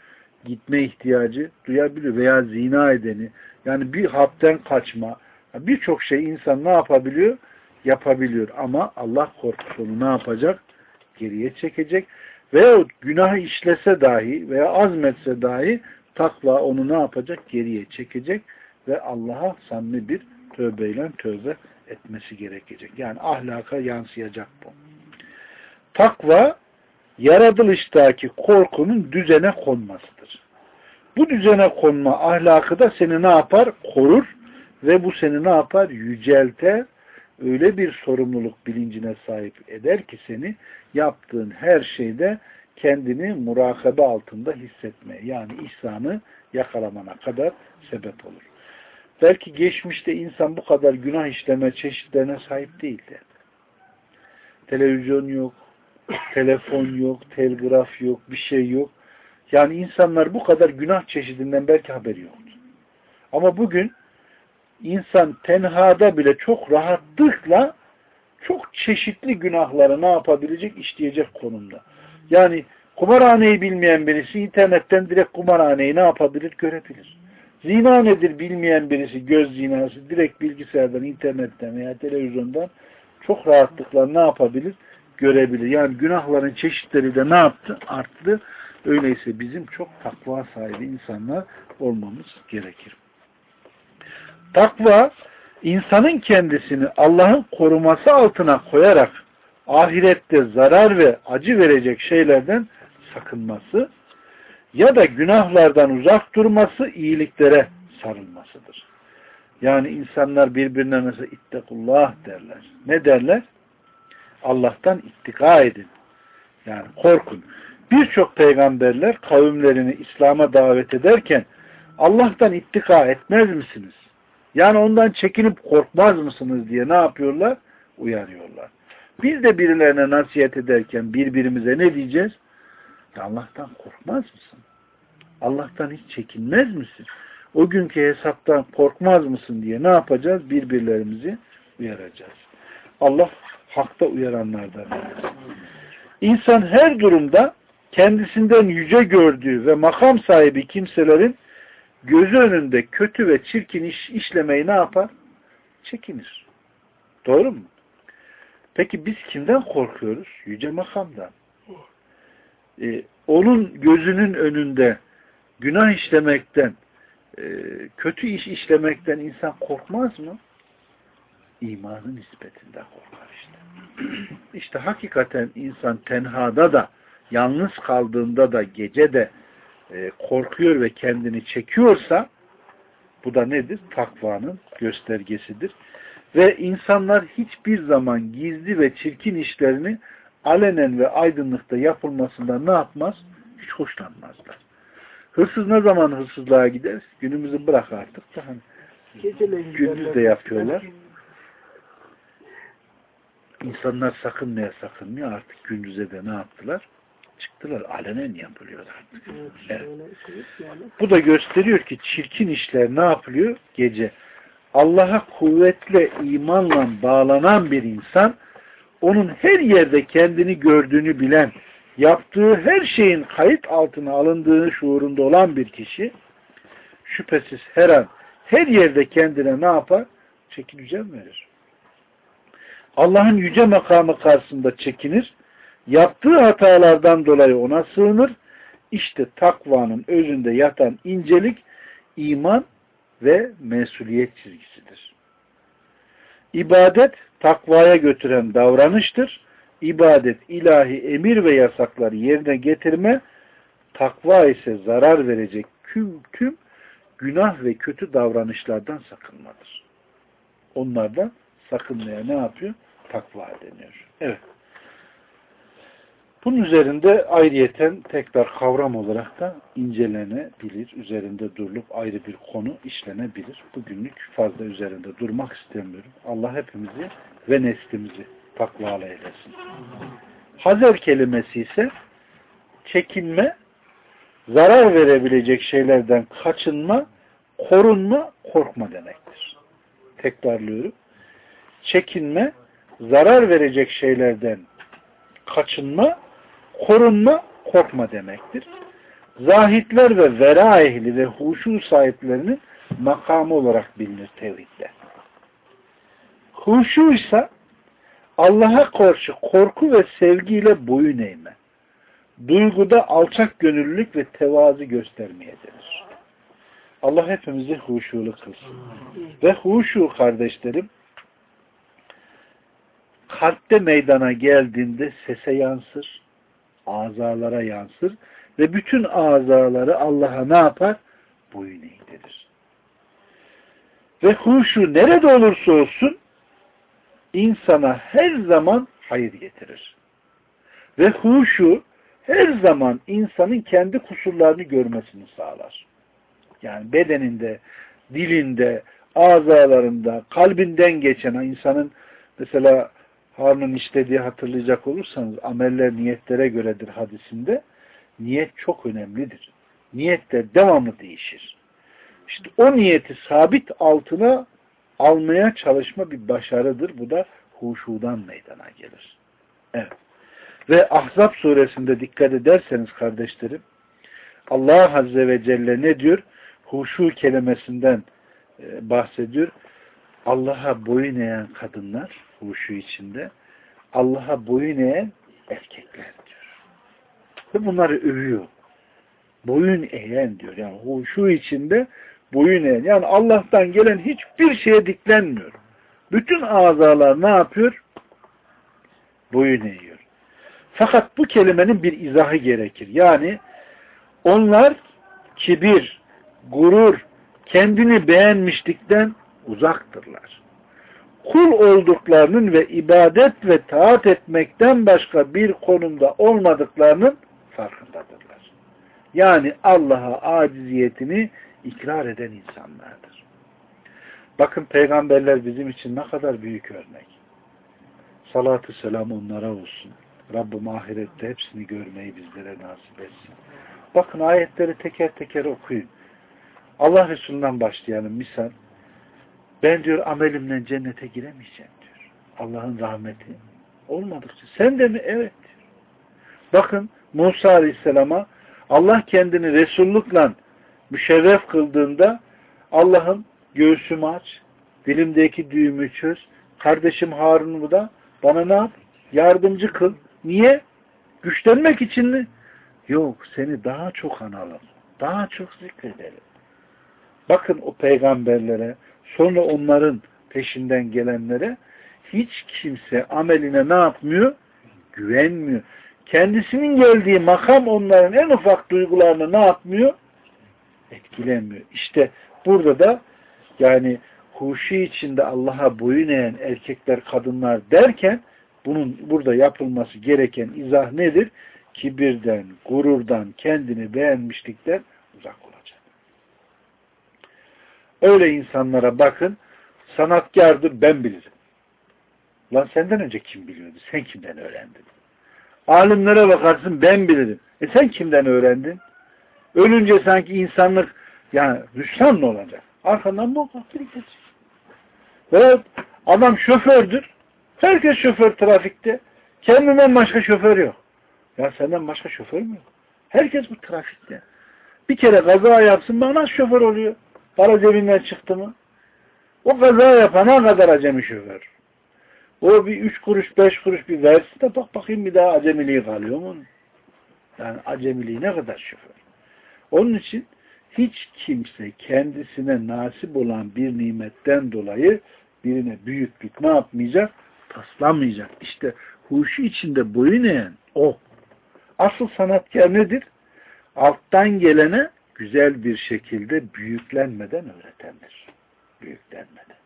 Gitme ihtiyacı duyabiliyor. Veya zina edeni. Yani bir hapten kaçma. Birçok şey insan ne yapabiliyor? Yapabiliyor. Ama Allah korkusu onu ne yapacak? Geriye çekecek. Veyahut günah işlese dahi veya azmetse dahi takva onu ne yapacak? Geriye çekecek ve Allah'a samimi bir tövbeyle tövbe etmesi gerekecek. Yani ahlaka yansıyacak bu. Takva yaratılıştaki korkunun düzene konmasıdır. Bu düzene konma ahlakı da seni ne yapar? Korur ve bu seni ne yapar? Yücelte öyle bir sorumluluk bilincine sahip eder ki seni yaptığın her şeyde kendini murakabe altında hissetmeye yani ihsanı yakalamana kadar sebep olur. Belki geçmişte insan bu kadar günah işleme çeşitlerine sahip değildi. Televizyon yok, telefon yok, telgraf yok, bir şey yok. Yani insanlar bu kadar günah çeşidinden belki haberi yoktu. Ama bugün insan tenhada bile çok rahatlıkla çok çeşitli günahları ne yapabilecek, işleyecek konumda. Yani kumarhaneyi bilmeyen birisi internetten direkt kumarhaneyi ne yapabilir, görebilir. Zina nedir bilmeyen birisi göz zinası direkt bilgisayardan, internetten veya televizyondan çok rahatlıkla ne yapabilir? Görebilir. Yani günahların çeşitleri de ne yaptı? Arttı. Öyleyse bizim çok takva sahibi insanlar olmamız gerekir. Takva insanın kendisini Allah'ın koruması altına koyarak ahirette zarar ve acı verecek şeylerden sakınması ya da günahlardan uzak durması, iyiliklere sarılmasıdır. Yani insanlar birbirine mesela ittekullah derler. Ne derler? Allah'tan ittika edin. Yani korkun. Birçok peygamberler kavimlerini İslam'a davet ederken Allah'tan ittika etmez misiniz? Yani ondan çekinip korkmaz mısınız diye ne yapıyorlar? Uyarıyorlar. Biz de birilerine nasihat ederken birbirimize ne diyeceğiz? Allah'tan korkmaz mısın? Allah'tan hiç çekinmez misin? O günkü hesaptan korkmaz mısın diye ne yapacağız? Birbirlerimizi uyaracağız. Allah hakta uyaranlardan. İnsan her durumda kendisinden yüce gördüğü ve makam sahibi kimselerin gözü önünde kötü ve çirkin iş işlemeyi ne yapar? Çekinir. Doğru mu? Peki biz kimden korkuyoruz? Yüce makamdan. Ee, onun gözünün önünde günah işlemekten, e, kötü iş işlemekten insan korkmaz mı? İmanın nispetinde korkar işte. İşte hakikaten insan tenhada da, yalnız kaldığında da, gece de e, korkuyor ve kendini çekiyorsa, bu da nedir? Takvanın göstergesidir. Ve insanlar hiçbir zaman gizli ve çirkin işlerini alenen ve aydınlıkta yapılmasından ne yapmaz? Hiç hoşlanmazlar. Hırsız ne zaman hırsızlığa gider? Günümüzü bırak artık da hani gündüz de yapıyorlar. İnsanlar sakınmaya sakınmıyor. Artık gündüze de ne yaptılar? Çıktılar. Alenen yapılıyor artık. Evet. Bu da gösteriyor ki çirkin işler ne yapılıyor? Gece. Allah'a kuvvetle imanla bağlanan bir insan onun her yerde kendini gördüğünü bilen yaptığı her şeyin kayıt altına alındığı şuurunda olan bir kişi şüphesiz her an her yerde kendine ne yapar? Çeki düzen verir. Allah'ın yüce makamı karşısında çekinir. Yaptığı hatalardan dolayı ona sığınır. İşte takvanın özünde yatan incelik iman ve mesuliyet çizgisidir. İbadet takvaya götüren davranıştır ibadet, ilahi emir ve yasakları yerine getirme, takva ise zarar verecek tüm, tüm günah ve kötü davranışlardan sakınmadır. Onlardan sakınmaya ne yapıyor? Takva deniyor. Evet. Bunun üzerinde ayrıyeten tekrar kavram olarak da incelenebilir. Üzerinde durulup ayrı bir konu işlenebilir. Bugünlük fazla üzerinde durmak istemiyorum. Allah hepimizi ve neslimizi takvalı eylesin. Hazer kelimesi ise çekinme, zarar verebilecek şeylerden kaçınma, korunma, korkma demektir. Tekrarlıyorum. Çekinme, zarar verecek şeylerden kaçınma, korunma, korkma demektir. Zahitler ve vera ehli ve huşu sahiplerinin makamı olarak bilinir tevhidde. Huşu ise Allah'a karşı korku ve sevgiyle boyun eğme. Duyguda alçak gönüllülük ve tevazu göstermeye denir. Allah hepimizi huşulu kılsın. Ve huşu kardeşlerim kalpte meydana geldiğinde sese yansır, azalara yansır ve bütün azaları Allah'a ne yapar? Boyun eğdirir. Ve huşu nerede olursa olsun insana her zaman hayır getirir. Ve huşu her zaman insanın kendi kusurlarını görmesini sağlar. Yani bedeninde, dilinde, azalarında, kalbinden geçen insanın mesela Harun'un işlediği hatırlayacak olursanız ameller niyetlere göredir hadisinde. Niyet çok önemlidir. Niyetler devamlı değişir. İşte o niyeti sabit altına almaya çalışma bir başarıdır. Bu da huşudan meydana gelir. Evet. Ve Ahzab suresinde dikkat ederseniz kardeşlerim Allah Azze ve Celle ne diyor? Huşu kelimesinden e, bahsediyor. Allah'a boyun eğen kadınlar huşu içinde Allah'a boyun eğen erkekler diyor. Ve bunları övüyor. Boyun eğen diyor. Yani huşu içinde boyun eğen. Yani Allah'tan gelen hiçbir şeye diklenmiyor. Bütün azalar ne yapıyor? Boyun eğiyor. Fakat bu kelimenin bir izahı gerekir. Yani onlar kibir, gurur, kendini beğenmişlikten uzaktırlar. Kul olduklarının ve ibadet ve taat etmekten başka bir konumda olmadıklarının farkındadırlar. Yani Allah'a aciziyetini ikrar eden insanlardır. Bakın peygamberler bizim için ne kadar büyük örnek. Salatü selam onlara olsun. Rabbim ahirette hepsini görmeyi bizlere nasip etsin. Bakın ayetleri teker teker okuyun. Allah Resulü'nden başlayalım misal. Ben diyor amelimle cennete giremeyeceğim diyor. Allah'ın rahmeti olmadıkça. Sen de mi? Evet diyor. Bakın Musa Aleyhisselam'a Allah kendini Resullukla müşerref kıldığında Allah'ın göğsümü aç, dilimdeki düğümü çöz, kardeşim Harun'u da bana ne yap? Yardımcı kıl. Niye? Güçlenmek için mi? Yok, seni daha çok analım. Daha çok zikredelim. Bakın o peygamberlere, sonra onların peşinden gelenlere hiç kimse ameline ne yapmıyor? Güvenmiyor. Kendisinin geldiği makam onların en ufak duygularını ne yapmıyor? Etkilenmiyor. İşte burada da yani huşu içinde Allah'a boyun eğen erkekler, kadınlar derken bunun burada yapılması gereken izah nedir? Kibirden, gururdan, kendini beğenmişlikten uzak olacak. Öyle insanlara bakın, sanatkardır ben bilirim. Lan senden önce kim biliyordu? Sen kimden öğrendin? Alimlere bakarsın ben bilirim. E sen kimden öğrendin? Ölünce sanki insanlık yani rüstan mı olacak? Arkandan muhakkak biri geçecek. Veya adam şofördür. Herkes şoför trafikte. Kendinden başka şoför yok. Ya senden başka şoför mü yok? Herkes bu trafikte. Bir kere kaza yapsın bana şoför oluyor? Para cebinden çıktı mı? O kaza yapana kadar acemi şoför. O bir üç kuruş, beş kuruş bir versin de bak bakayım bir daha acemiliği kalıyor mu? Yani acemiliği ne kadar şoför. Onun için hiç kimse kendisine nasip olan bir nimetten dolayı birine büyüklük ne yapmayacak? Taslamayacak. İşte huşu içinde boyun eğen o. Asıl sanatkar nedir? Alttan gelene güzel bir şekilde büyüklenmeden öğretendir. Büyüklenmeden.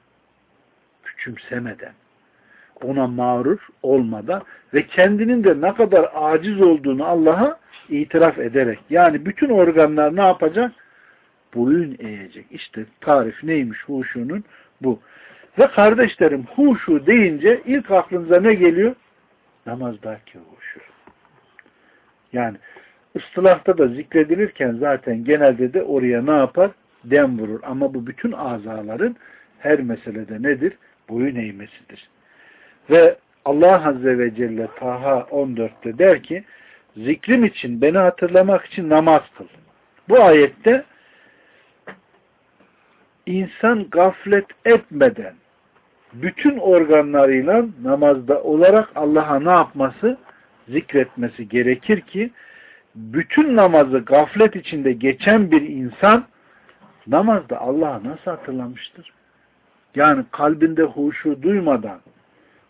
Küçümsemeden. ona mağrur olmadan ve kendinin de ne kadar aciz olduğunu Allah'a itiraf ederek. Yani bütün organlar ne yapacak? Boyun eğecek. İşte tarif neymiş huşunun? Bu. Ve kardeşlerim huşu deyince ilk aklınıza ne geliyor? Namazdaki huşu. Yani ıstılahta da zikredilirken zaten genelde de oraya ne yapar? Dem vurur. Ama bu bütün azaların her meselede nedir? Boyun eğmesidir. Ve Allah Azze ve Celle Taha 14'te der ki zikrim için, beni hatırlamak için namaz kıl. Bu ayette insan gaflet etmeden bütün organlarıyla namazda olarak Allah'a ne yapması? Zikretmesi gerekir ki bütün namazı gaflet içinde geçen bir insan namazda Allah'ı nasıl hatırlamıştır? Yani kalbinde huşu duymadan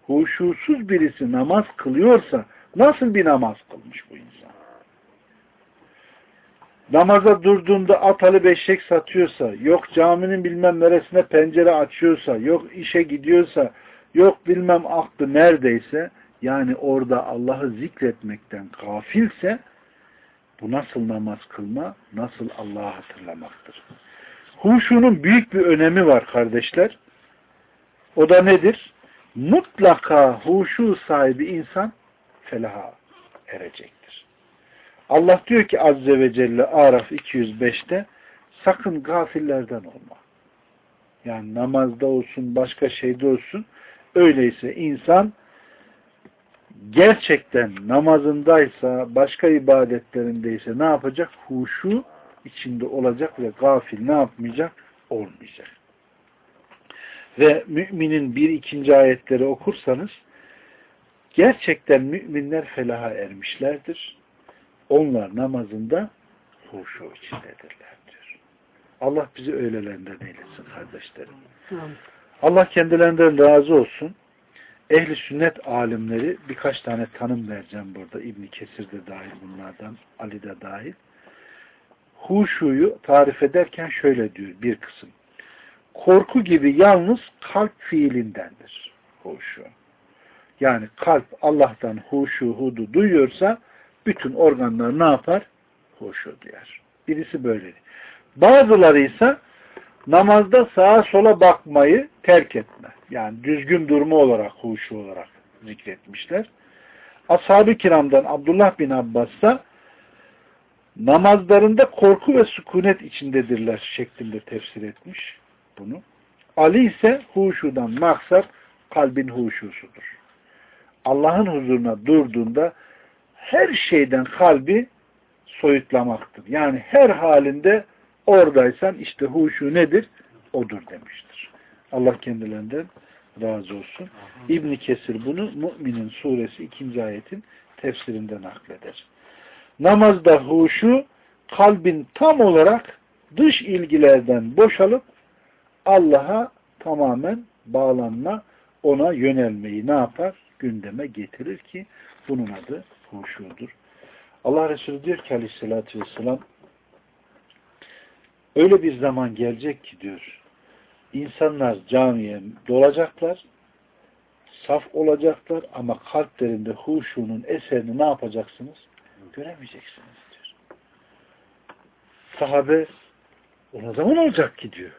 huşusuz birisi namaz kılıyorsa nasıl bir namaz kılmış bu insan? Namaza durduğunda atalı beşek satıyorsa, yok caminin bilmem neresine pencere açıyorsa, yok işe gidiyorsa, yok bilmem aklı neredeyse, yani orada Allah'ı zikretmekten gafilse, bu nasıl namaz kılma, nasıl Allah'ı hatırlamaktır. Huşunun büyük bir önemi var kardeşler. O da nedir? Mutlaka huşu sahibi insan felaha erecektir. Allah diyor ki Azze ve Celle Araf 205'te sakın gafillerden olma. Yani namazda olsun, başka şeyde olsun. Öyleyse insan gerçekten namazındaysa, başka ibadetlerindeyse ne yapacak? Huşu içinde olacak ve gafil ne yapmayacak? Olmayacak. Ve müminin bir ikinci ayetleri okursanız gerçekten müminler felaha ermişlerdir. Onlar namazında huşu içindedirler diyor. Allah bizi öylelerinden eylesin kardeşlerim. Allah kendilerinden razı olsun. Ehli sünnet alimleri birkaç tane tanım vereceğim burada. İbni Kesir de dahil bunlardan, Ali de dahil. Huşuyu tarif ederken şöyle diyor bir kısım. Korku gibi yalnız kalp fiilindendir. Huşu. Yani kalp Allah'tan huşu hudu duyuyorsa bütün organlar ne yapar? Huşu duyar. Birisi böyle. Bazıları ise namazda sağa sola bakmayı terk etme. Yani düzgün durma olarak, huşu olarak zikretmişler. Ashab-ı kiramdan Abdullah bin Abbas da namazlarında korku ve sükunet içindedirler şeklinde tefsir etmiş bunu. Ali ise huşudan maksat kalbin huşusudur. Allah'ın huzuruna durduğunda her şeyden kalbi soyutlamaktır. Yani her halinde oradaysan işte huşu nedir? Odur demiştir. Allah kendilerinden razı olsun. İbni Kesir bunu Mü'minin suresi 2. ayetin tefsirinde nakleder. Namazda huşu kalbin tam olarak dış ilgilerden boşalıp Allah'a tamamen bağlanma, ona yönelmeyi ne yapar? Gündeme getirir ki bunun adı huşudur. Allah Resulü diyor ki aleyhissalatü vesselam öyle bir zaman gelecek ki diyor insanlar camiye dolacaklar saf olacaklar ama kalplerinde huşunun eserini ne yapacaksınız? Göremeyeceksiniz diyor. Sahabe o zaman olacak ki diyor.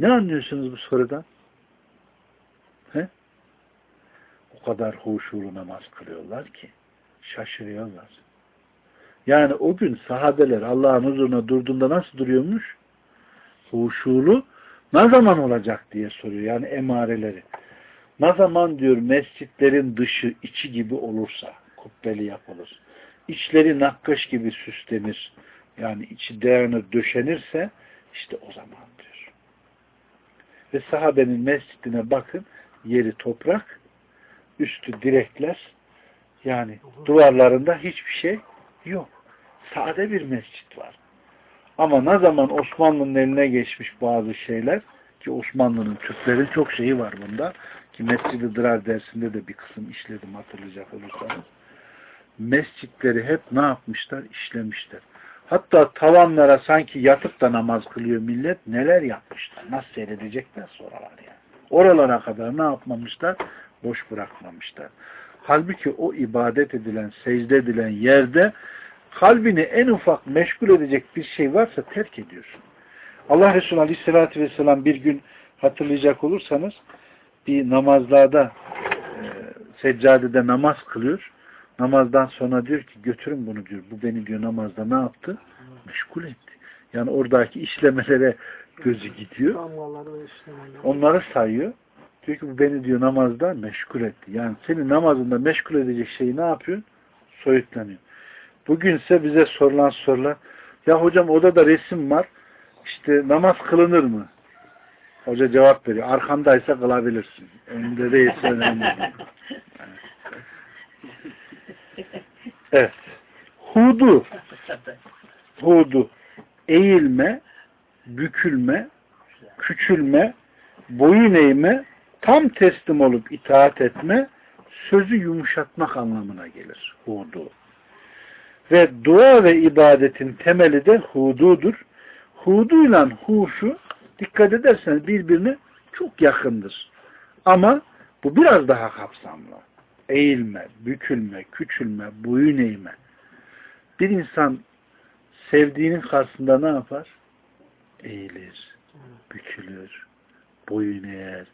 Ne anlıyorsunuz bu sorudan? He? O kadar huşulu namaz kılıyorlar ki şaşırıyorlar. Yani o gün sahabeler Allah'ın huzuruna durduğunda nasıl duruyormuş? Huşulu ne zaman olacak diye soruyor. Yani emareleri. Ne zaman diyor mescitlerin dışı içi gibi olursa kubbeli yapılır. İçleri nakkaş gibi süslenir. Yani içi dayanır, döşenirse işte o zaman diyor. Ve sahabenin mescidine bakın yeri toprak, üstü direkler, yani duvarlarında hiçbir şey yok. Sade bir mescit var. Ama ne zaman Osmanlı'nın eline geçmiş bazı şeyler ki Osmanlı'nın Türklerin çok şeyi var bunda ki Mescid-i Dırar dersinde de bir kısım işledim hatırlayacak olursanız. Mescitleri hep ne yapmışlar? işlemişler. Hatta tavanlara sanki yatıp da namaz kılıyor millet. Neler yapmışlar? Nasıl seyredecekler soralar yani. Oralara kadar ne yapmamışlar? boş bırakmamışlar. Halbuki o ibadet edilen, secde edilen yerde kalbini en ufak meşgul edecek bir şey varsa terk ediyorsun. Allah Resulü Aleyhisselatü Vesselam bir gün hatırlayacak olursanız bir namazlarda e, seccadede namaz kılıyor. Namazdan sonra diyor ki götürün bunu diyor. Bu beni diyor namazda ne yaptı? Meşgul etti. Yani oradaki işlemelere gözü gidiyor. Onları sayıyor. Diyor ki bu beni diyor namazda meşgul etti. Yani seni namazında meşgul edecek şeyi ne yapıyor? Soyutlanıyor. Bugünse bize sorulan sorular ya hocam odada resim var. İşte namaz kılınır mı? Hoca cevap veriyor. Arkandaysa kılabilirsin. Önünde değilse önemli. Evet. Hudu. Hudu. Eğilme, bükülme, küçülme, boyun eğme, tam teslim olup itaat etme, sözü yumuşatmak anlamına gelir. Hudu. Ve dua ve ibadetin temeli de hududur. Huduyla huşu dikkat ederseniz birbirine çok yakındır. Ama bu biraz daha kapsamlı. Eğilme, bükülme, küçülme, boyun eğme. Bir insan sevdiğinin karşısında ne yapar? Eğilir, bükülür, boyun eğer.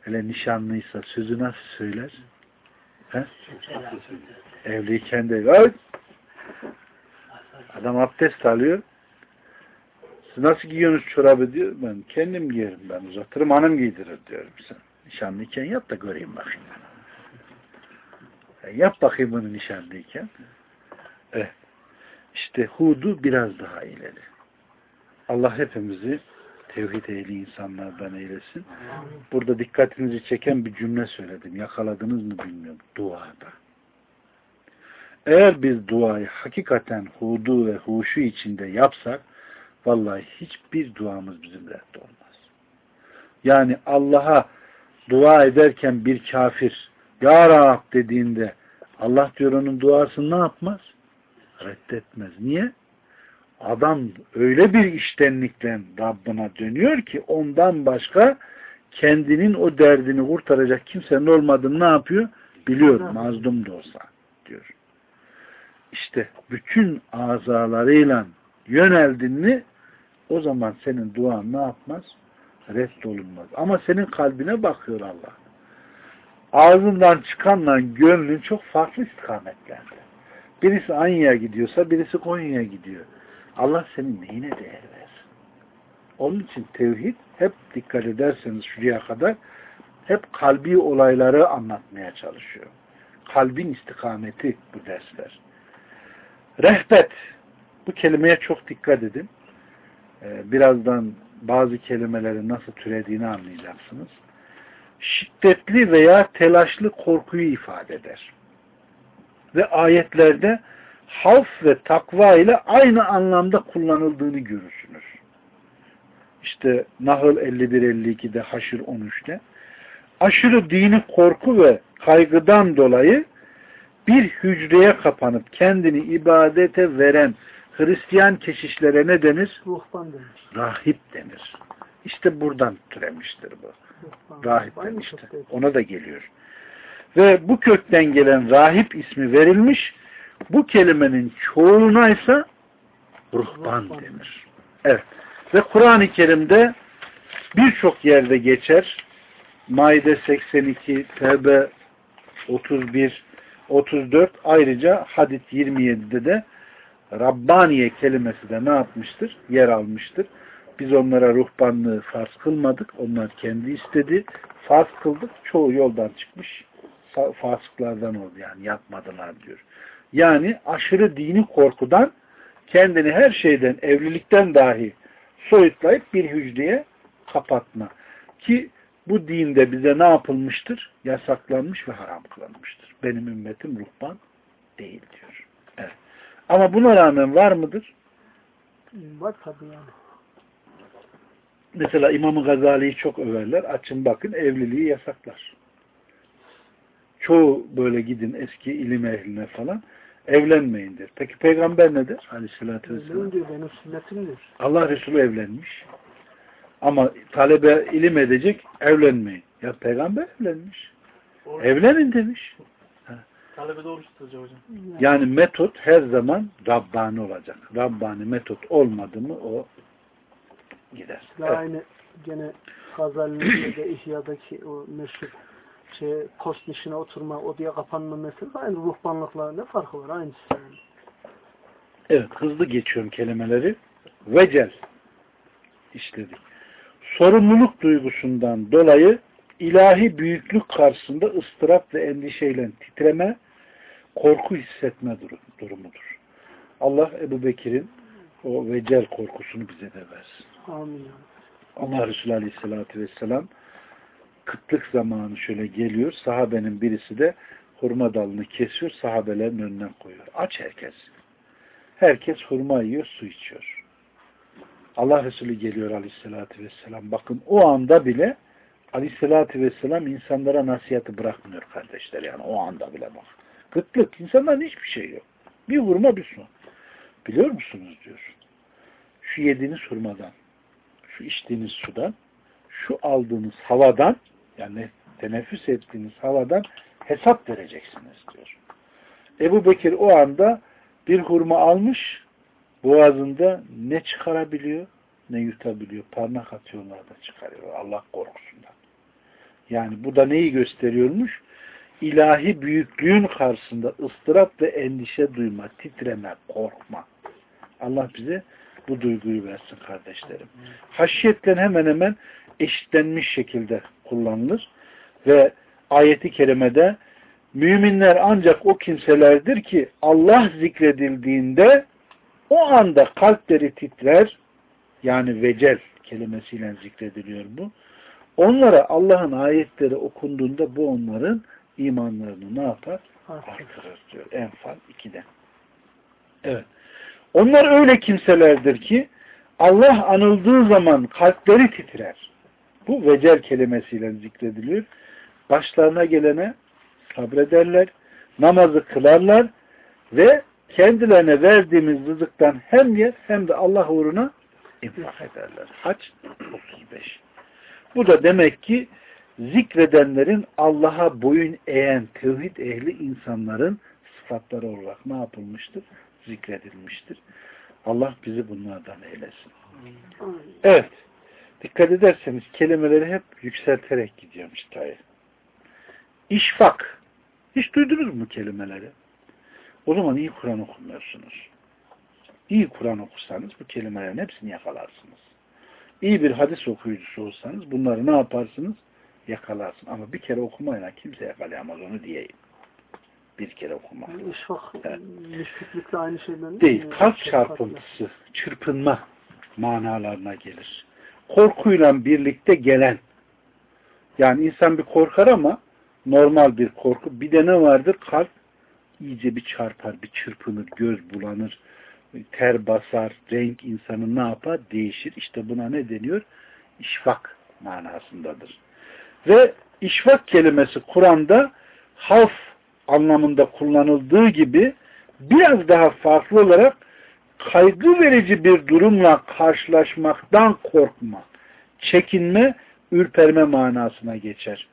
Hele nişanlıysa sözü nasıl söyler? He? Evliyken de! Adam abdest alıyor. Siz nasıl giyiyorsunuz çorabı diyor. Ben kendim giyerim ben uzatırım hanım giydirir diyorum sen. Nişanlıyken yap da göreyim bakayım. E, yap bakayım bunu nişanlıyken. Evet. İşte hudu biraz daha ileri. Allah hepimizi tevhid ehli insanlardan eylesin. Burada dikkatinizi çeken bir cümle söyledim. Yakaladınız mı bilmiyorum. Duada. Eğer biz duayı hakikaten hudu ve huşu içinde yapsak vallahi hiçbir duamız bizim reddi olmaz. Yani Allah'a dua ederken bir kafir Ya Rab dediğinde Allah diyor onun duasını ne yapmaz? Reddetmez. Niye? Adam öyle bir iştenlikle Rabbına dönüyor ki ondan başka kendinin o derdini kurtaracak kimsenin olmadığını ne yapıyor? Biliyor. Mazlum da olsa diyor. İşte bütün azalarıyla yöneldin mi o zaman senin duan ne yapmaz? Reddolunmaz. Ama senin kalbine bakıyor Allah. Ağzından çıkanla gönlün çok farklı istikametlerde. Birisi Anya'ya gidiyorsa birisi Konya'ya gidiyor. Allah senin neyine değer versin? Onun için tevhid hep dikkat ederseniz şuraya kadar hep kalbi olayları anlatmaya çalışıyor. Kalbin istikameti bu dersler. Rehbet. Bu kelimeye çok dikkat edin. Ee, birazdan bazı kelimelerin nasıl türediğini anlayacaksınız. Şiddetli veya telaşlı korkuyu ifade eder. Ve ayetlerde havf ve takva ile aynı anlamda kullanıldığını görürsünüz. İşte Nahl 51-52'de Haşr 13'te aşırı dini korku ve kaygıdan dolayı bir hücreye kapanıp kendini ibadete veren Hristiyan keşişlere ne denir? Ruhban denir. Rahip denir. İşte buradan türemiştir bu. Ruhban. Rahip Aynı kökteydi. Ona da geliyor. Ve bu kökten gelen rahip ismi verilmiş. Bu kelimenin çoğuluna ise ruhban Ruhban. denir. Evet. Ve Kur'an-ı Kerim'de birçok yerde geçer. Maide 82, Tevbe 31, 34 ayrıca Hadid 27'de de Rabbaniye kelimesi de ne yapmıştır? Yer almıştır. Biz onlara ruhbanlığı farz kılmadık. Onlar kendi istedi. Farz kıldık. Çoğu yoldan çıkmış. fa- Fasıklardan oldu yani. Yapmadılar diyor. Yani aşırı dini korkudan kendini her şeyden, evlilikten dahi soyutlayıp bir hücreye kapatma. Ki bu dinde bize ne yapılmıştır? Yasaklanmış ve haram kılınmıştır. Benim ümmetim ruhban değil diyor. Evet. Ama buna rağmen var mıdır? Var tabii yani. Mesela İmam-ı Gazali'yi çok överler. Açın bakın evliliği yasaklar. Çoğu böyle gidin eski ilim ehline falan evlenmeyindir. Peki peygamber ne der? Aleyhissalatü vesselam. Diyor benim sünnetim diyor. Allah Resulü evlenmiş. Ama talebe ilim edecek evlenmeyin. Ya peygamber evlenmiş. Evlenin demiş. Talebe de oruç tutacak hocam. Yani metot her zaman Rabbani olacak. Rabbani metot olmadı mı o gider. Ve Evet. aynı gene Gazali'nin de İhya'daki o meşhur şey, post işine oturma, odaya kapanma meselesi aynı ruhbanlıkla ne farkı var? Aynısı yani. Evet, hızlı geçiyorum kelimeleri. Vecel işledik. Sorumluluk duygusundan dolayı ilahi büyüklük karşısında ıstırap ve endişeyle titreme, korku hissetme durum- durumudur. Allah Ebu Bekir'in o vecel korkusunu bize de versin. Amin. Allah Resulü Aleyhisselatü Vesselam kıtlık zamanı şöyle geliyor. Sahabenin birisi de hurma dalını kesiyor. Sahabelerin önüne koyuyor. Aç herkes. Herkes hurma yiyor, su içiyor. Allah Resulü geliyor Aleyhisselatü Vesselam. Bakın o anda bile Aleyhisselatü Vesselam insanlara nasihatı bırakmıyor kardeşler. Yani o anda bile bak. Kıtlık. insanların hiçbir şey yok. Bir hurma bir su. Biliyor musunuz diyor. Şu yediğiniz hurmadan şu içtiğiniz sudan, şu aldığınız havadan, yani teneffüs ettiğiniz havadan hesap vereceksiniz diyor. Ebu Bekir o anda bir hurma almış, boğazında ne çıkarabiliyor, ne yutabiliyor. Parmak atıyorlar da çıkarıyor Allah korkusundan. Yani bu da neyi gösteriyormuş? İlahi büyüklüğün karşısında ıstırap ve endişe duyma, titreme, korkma. Allah bize bu duyguyu versin kardeşlerim. Haşiyetle hemen hemen eşitlenmiş şekilde kullanılır ve ayeti kerimede müminler ancak o kimselerdir ki Allah zikredildiğinde o anda kalpleri titrer yani vecel kelimesiyle zikrediliyor bu. Onlara Allah'ın ayetleri okunduğunda bu onların imanlarını ne yapar? Artırır diyor. Enfal 2'de. Evet. Onlar öyle kimselerdir ki Allah anıldığı zaman kalpleri titrer. Bu vecel kelimesiyle zikrediliyor. Başlarına gelene sabrederler, namazı kılarlar ve kendilerine verdiğimiz rızıktan hem yer hem de Allah uğruna infak ederler. Haç 35. Bu da demek ki zikredenlerin Allah'a boyun eğen tevhid ehli insanların sıfatları olarak ne yapılmıştır? Zikredilmiştir. Allah bizi bunlardan eylesin. Evet. Dikkat ederseniz kelimeleri hep yükselterek gidiyorum çıtayı. İşfak. Hiç duydunuz mu kelimeleri? O zaman iyi Kur'an okumuyorsunuz. İyi Kur'an okursanız bu kelimelerin hepsini yakalarsınız. İyi bir hadis okuyucusu olsanız bunları ne yaparsınız? Yakalarsın. Ama bir kere okumayla kimse yakalayamaz onu diyeyim. Bir kere okumak. Yani işfak, Evet. müşriklikle aynı şeyden Değil. mi? Kalp Çok çarpıntısı, çırpınma manalarına gelir. Korkuyla birlikte gelen. Yani insan bir korkar ama normal bir korku. Bir de ne vardır? Kalp iyice bir çarpar, bir çırpınır, göz bulanır, ter basar, renk insanın ne yapar? Değişir. İşte buna ne deniyor? İşfak manasındadır. Ve işfak kelimesi Kur'an'da havf anlamında kullanıldığı gibi biraz daha farklı olarak kaygı verici bir durumla karşılaşmaktan korkma, çekinme, ürperme manasına geçer.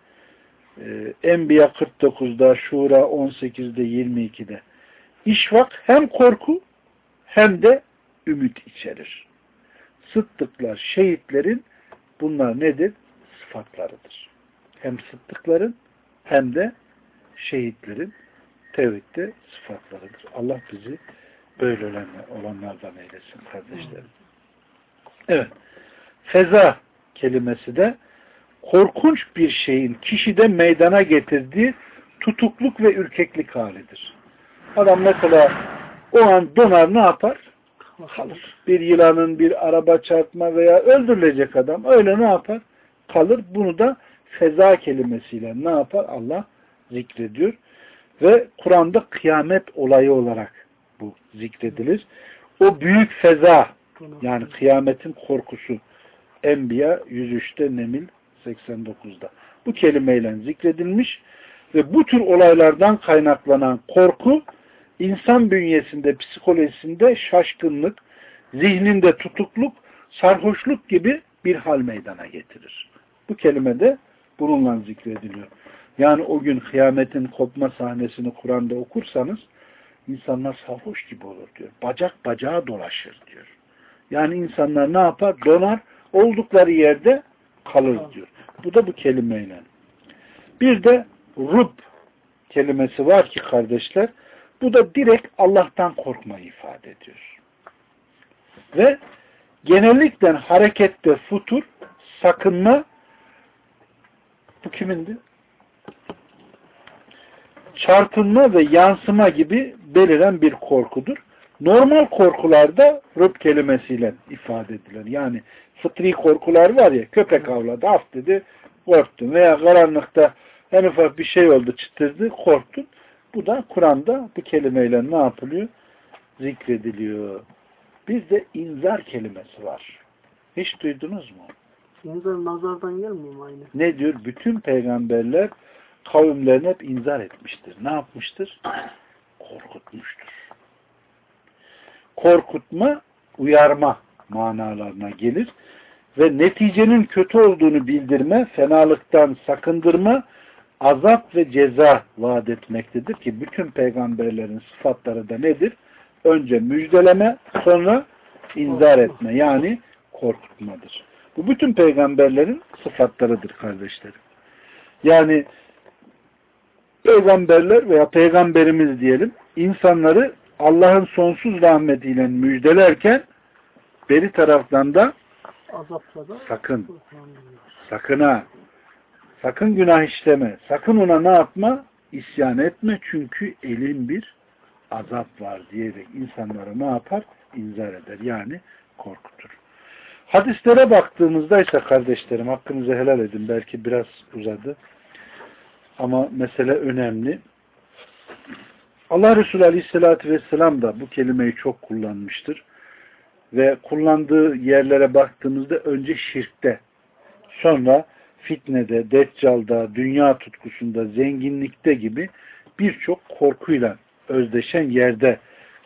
Ee, Enbiya 49'da, Şura 18'de, 22'de. İşvak hem korku hem de ümit içerir. Sıddıklar, şehitlerin bunlar nedir? Sıfatlarıdır. Hem sıddıkların hem de şehitlerin tevhidde sıfatlarıdır. Allah bizi böyle olan- olanlardan eylesin kardeşlerim. Evet. Feza kelimesi de korkunç bir şeyin kişide meydana getirdiği tutukluk ve ürkeklik halidir. Adam mesela o an donar ne yapar? Kalır. Bir yılanın bir araba çarpma veya öldürülecek adam öyle ne yapar? Kalır. Bunu da feza kelimesiyle ne yapar? Allah zikrediyor. Ve Kur'an'da kıyamet olayı olarak bu zikredilir. O büyük feza yani kıyametin korkusu Enbiya 103'te Nemil 89'da. Bu kelimeyle zikredilmiş ve bu tür olaylardan kaynaklanan korku insan bünyesinde, psikolojisinde şaşkınlık, zihninde tutukluk, sarhoşluk gibi bir hal meydana getirir. Bu kelime de bununla zikrediliyor. Yani o gün kıyametin kopma sahnesini Kur'an'da okursanız insanlar sarhoş gibi olur diyor. Bacak bacağa dolaşır diyor. Yani insanlar ne yapar? Donar. Oldukları yerde kalır diyor. Bu da bu kelimeyle. Bir de rub kelimesi var ki kardeşler bu da direkt Allah'tan korkmayı ifade ediyor. Ve genellikle harekette futur, sakınma bu kimindi? Çarpınma ve yansıma gibi beliren bir korkudur. Normal korkularda rıb kelimesiyle ifade edilir. Yani fıtri korkular var ya köpek avladı af dedi korktun veya karanlıkta en ufak bir şey oldu çıtırdı korktun. Bu da Kur'an'da bu kelimeyle ne yapılıyor? Zikrediliyor. Bizde inzar kelimesi var. Hiç duydunuz mu? İnzar nazardan gelmiyor mu aynı? Ne diyor? Bütün peygamberler kavimlerine hep inzar etmiştir. Ne yapmıştır? Korkutmuştur. Korkutma, uyarma manalarına gelir ve neticenin kötü olduğunu bildirme, fenalıktan sakındırma, azap ve ceza vaat etmektedir ki bütün peygamberlerin sıfatları da nedir? Önce müjdeleme, sonra inzar etme yani korkutmadır. Bu bütün peygamberlerin sıfatlarıdır kardeşlerim. Yani peygamberler veya peygamberimiz diyelim insanları Allah'ın sonsuz rahmetiyle müjdelerken beri taraftan da sakın sakın ha sakın günah işleme sakın ona ne yapma isyan etme çünkü elin bir azap var diyerek insanlara ne yapar? inzar eder. Yani korkutur. Hadislere baktığımızda ise kardeşlerim hakkınızı helal edin. Belki biraz uzadı. Ama mesele önemli. Allah Resulü Aleyhisselatü Vesselam da bu kelimeyi çok kullanmıştır. Ve kullandığı yerlere baktığımızda önce şirkte, sonra fitnede, deccalda, dünya tutkusunda, zenginlikte gibi birçok korkuyla özdeşen yerde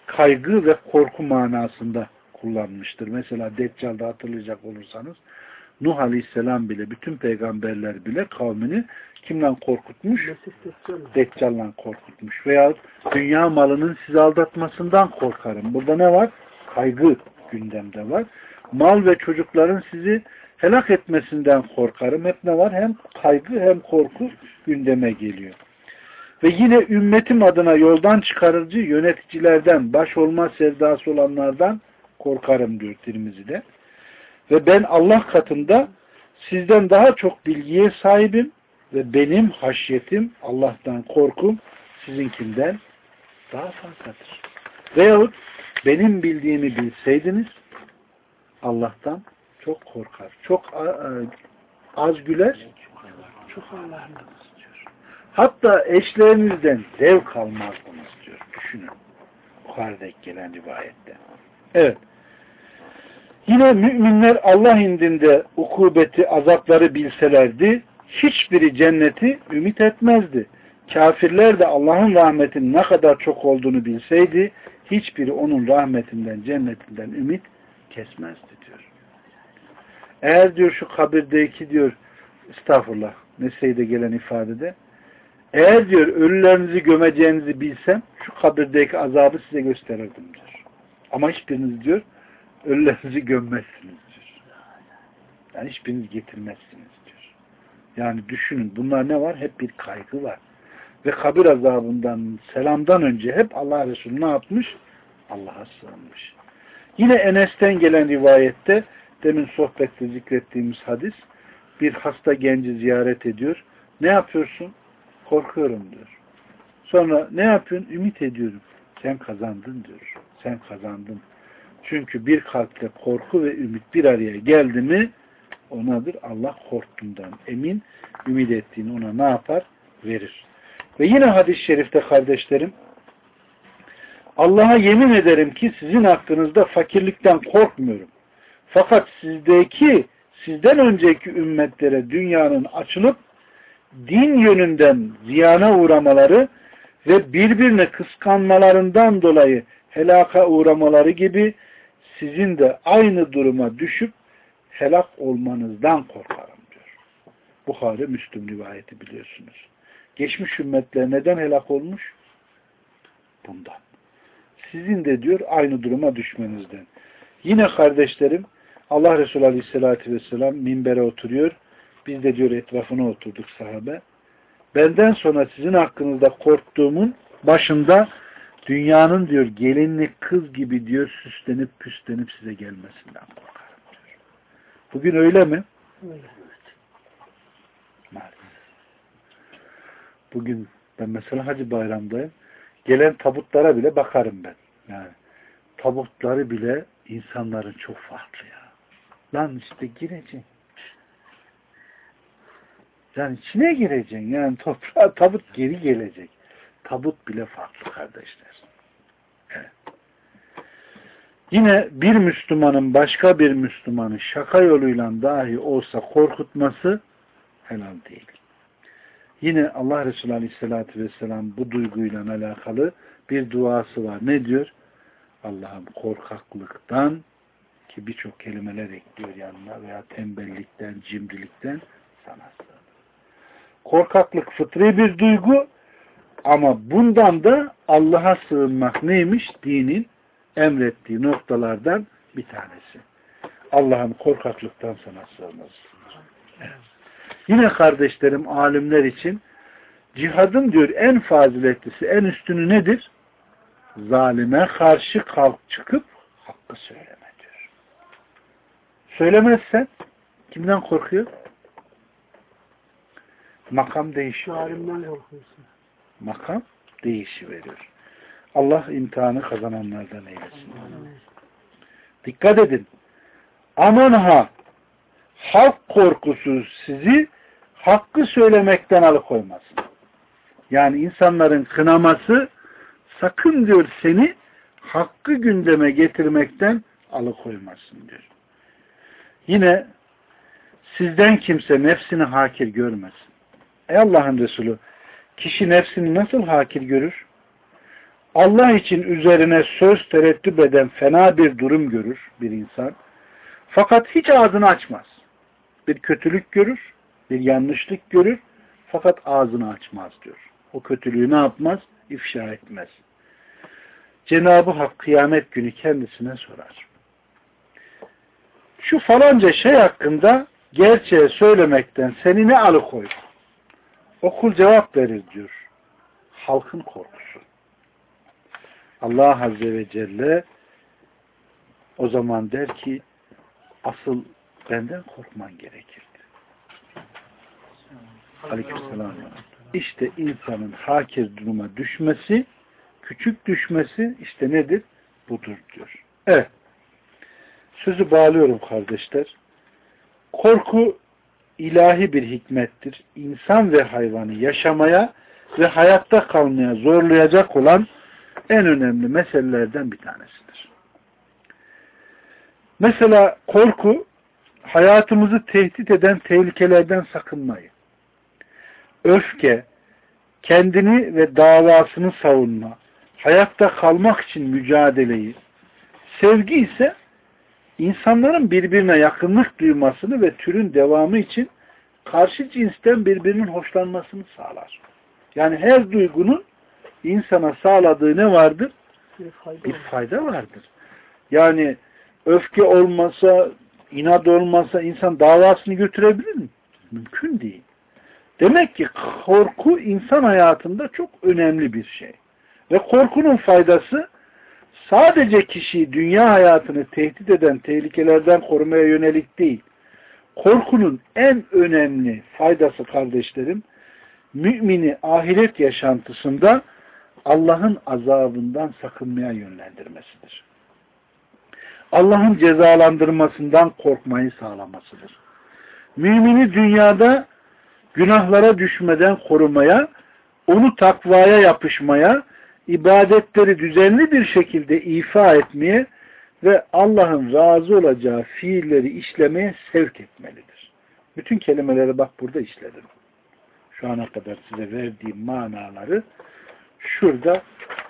kaygı ve korku manasında kullanmıştır. Mesela Deccal'da hatırlayacak olursanız Nuh Aleyhisselam bile, bütün peygamberler bile kavmini kimden korkutmuş? Deccal'la korkutmuş. Veya dünya malının sizi aldatmasından korkarım. Burada ne var? Kaygı gündemde var. Mal ve çocukların sizi helak etmesinden korkarım. Hep ne var? Hem kaygı hem korku gündeme geliyor. Ve yine ümmetim adına yoldan çıkarıcı yöneticilerden, baş olma sevdası olanlardan korkarım diyor Tirmizi'de. Ve ben Allah katında sizden daha çok bilgiye sahibim ve benim haşyetim, Allah'tan korkum sizinkinden daha fazladır. Veyahut benim bildiğimi bilseydiniz Allah'tan çok korkar. Çok az güler, çok Allah'ınız diyor. Hatta eşlerinizden zevk almazdınız diyor. Düşünün. Bukhari'deki gelen rivayette. Evet. Yine müminler Allah indinde ukubeti, azapları bilselerdi, hiçbiri cenneti ümit etmezdi. Kafirler de Allah'ın rahmetinin ne kadar çok olduğunu bilseydi, hiçbiri onun rahmetinden, cennetinden ümit kesmezdi diyor. Eğer diyor şu kabirdeki diyor, estağfurullah, Neseyde gelen ifadede, eğer diyor ölülerinizi gömeceğinizi bilsem, şu kabirdeki azabı size gösterirdim diyor. Ama hiçbiriniz diyor, ölülerinizi gömmezsiniz diyor. Yani hiçbiriniz getirmezsiniz diyor. Yani düşünün bunlar ne var? Hep bir kaygı var. Ve kabir azabından, selamdan önce hep Allah Resulü ne yapmış? Allah'a sığınmış. Yine Enes'ten gelen rivayette demin sohbette zikrettiğimiz hadis bir hasta genci ziyaret ediyor. Ne yapıyorsun? Korkuyorum diyor. Sonra ne yapıyorsun? Ümit ediyorum. Sen kazandın diyor. Sen kazandın. Çünkü bir kalpte korku ve ümit bir araya geldi mi onadır Allah korktuğundan emin, ümit ettiğini ona ne yapar? Verir. Ve yine hadis-i şerifte kardeşlerim Allah'a yemin ederim ki sizin hakkınızda fakirlikten korkmuyorum. Fakat sizdeki sizden önceki ümmetlere dünyanın açılıp din yönünden ziyana uğramaları ve birbirine kıskanmalarından dolayı helaka uğramaları gibi sizin de aynı duruma düşüp helak olmanızdan korkarım diyor. Bukhari Müslüm rivayeti biliyorsunuz. Geçmiş ümmetler neden helak olmuş? Bundan. Sizin de diyor aynı duruma düşmenizden. Yine kardeşlerim Allah Resulü Aleyhisselatü Vesselam minbere oturuyor. Biz de diyor etrafına oturduk sahabe. Benden sonra sizin hakkınızda korktuğumun başında dünyanın diyor gelinlik kız gibi diyor süslenip püslenip size gelmesinden korkarım diyor. Bugün öyle mi? Öyle. Maalesef. Bugün ben mesela Hacı Bayram'dayım. Gelen tabutlara bile bakarım ben. Yani tabutları bile insanların çok farklı ya. Lan işte gireceksin. Yani içine gireceksin. Yani toprağa tabut geri gelecek. Tabut bile farklı kardeşler. Yine bir Müslümanın başka bir Müslümanı şaka yoluyla dahi olsa korkutması helal değil. Yine Allah Resulü Aleyhisselatü Vesselam bu duyguyla alakalı bir duası var. Ne diyor? Allah'ım korkaklıktan ki birçok kelimeler ekliyor yanına veya tembellikten, cimrilikten sana sığınırım. Korkaklık fıtri bir duygu ama bundan da Allah'a sığınmak neymiş? Dinin emrettiği noktalardan bir tanesi. Allah'ım korkaklıktan sana sığınırız. Yine kardeşlerim alimler için cihadın diyor en faziletlisi, en üstünü nedir? Zalime karşı kalk çıkıp hakkı söyleme diyor. Söylemezsen kimden korkuyor? Makam değişiyor. Zalimden korkuyorsun. Makam değişiveriyor. Allah imtihanı kazananlardan eylesin. Dikkat edin. Aman ha halk korkusu sizi hakkı söylemekten alıkoymasın. Yani insanların kınaması sakın diyor seni hakkı gündeme getirmekten alıkoymasın diyor. Yine sizden kimse nefsini hakir görmesin. Ey Allah'ın Resulü kişi nefsini nasıl hakir görür? Allah için üzerine söz tereddüt eden fena bir durum görür bir insan. Fakat hiç ağzını açmaz. Bir kötülük görür, bir yanlışlık görür. Fakat ağzını açmaz diyor. O kötülüğü ne yapmaz? İfşa etmez. Cenab-ı Hak kıyamet günü kendisine sorar. Şu falanca şey hakkında gerçeği söylemekten seni ne alıkoydu? Okul cevap verir diyor. Halkın korkusu. Allah Azze ve Celle o zaman der ki asıl benden korkman gerekirdi. Aleykümselam. İşte insanın hakir duruma düşmesi, küçük düşmesi işte nedir? Budur diyor. Evet. Sözü bağlıyorum kardeşler. Korku ilahi bir hikmettir. İnsan ve hayvanı yaşamaya ve hayatta kalmaya zorlayacak olan en önemli meselelerden bir tanesidir. Mesela korku hayatımızı tehdit eden tehlikelerden sakınmayı, öfke, kendini ve davasını savunma, hayatta kalmak için mücadeleyi, sevgi ise insanların birbirine yakınlık duymasını ve türün devamı için karşı cinsten birbirinin hoşlanmasını sağlar. Yani her duygunun insana sağladığı ne vardır? Bir fayda, Bir fayda vardır. Yani öfke olmasa, inat olmasa insan davasını götürebilir mi? Mümkün değil. Demek ki korku insan hayatında çok önemli bir şey. Ve korkunun faydası sadece kişiyi dünya hayatını tehdit eden tehlikelerden korumaya yönelik değil. Korkunun en önemli faydası kardeşlerim, mümini ahiret yaşantısında Allah'ın azabından sakınmaya yönlendirmesidir. Allah'ın cezalandırmasından korkmayı sağlamasıdır. Mümini dünyada günahlara düşmeden korumaya, onu takvaya yapışmaya, ibadetleri düzenli bir şekilde ifa etmeye ve Allah'ın razı olacağı fiilleri işlemeye sevk etmelidir. Bütün kelimeleri bak burada işledim. Şu ana kadar size verdiğim manaları şurada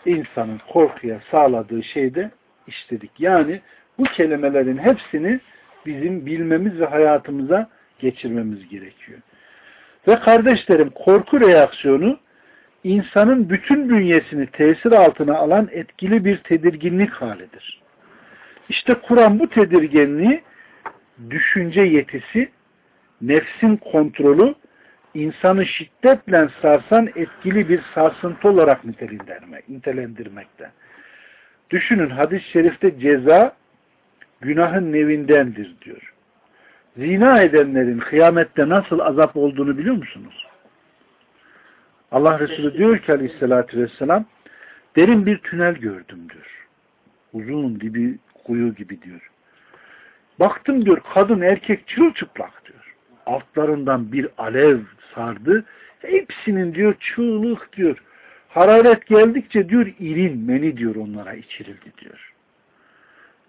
insanın korkuya sağladığı şeyde işledik. Yani bu kelimelerin hepsini bizim bilmemiz ve hayatımıza geçirmemiz gerekiyor. Ve kardeşlerim korku reaksiyonu insanın bütün bünyesini tesir altına alan etkili bir tedirginlik halidir. İşte Kur'an bu tedirginliği düşünce yetisi, nefsin kontrolü, insanı şiddetle sarsan etkili bir sarsıntı olarak nitelendirmekte. Düşünün hadis-i şerifte ceza günahın nevindendir diyor. Zina edenlerin kıyamette nasıl azap olduğunu biliyor musunuz? Allah Resulü diyor ki aleyhissalatü vesselam derin bir tünel gördüm diyor. Uzun dibi kuyu gibi diyor. Baktım diyor kadın erkek çırılçıplak diyor. Altlarından bir alev sardı. Hepsinin diyor çığlık diyor. Hararet geldikçe diyor irin meni diyor onlara içirildi diyor.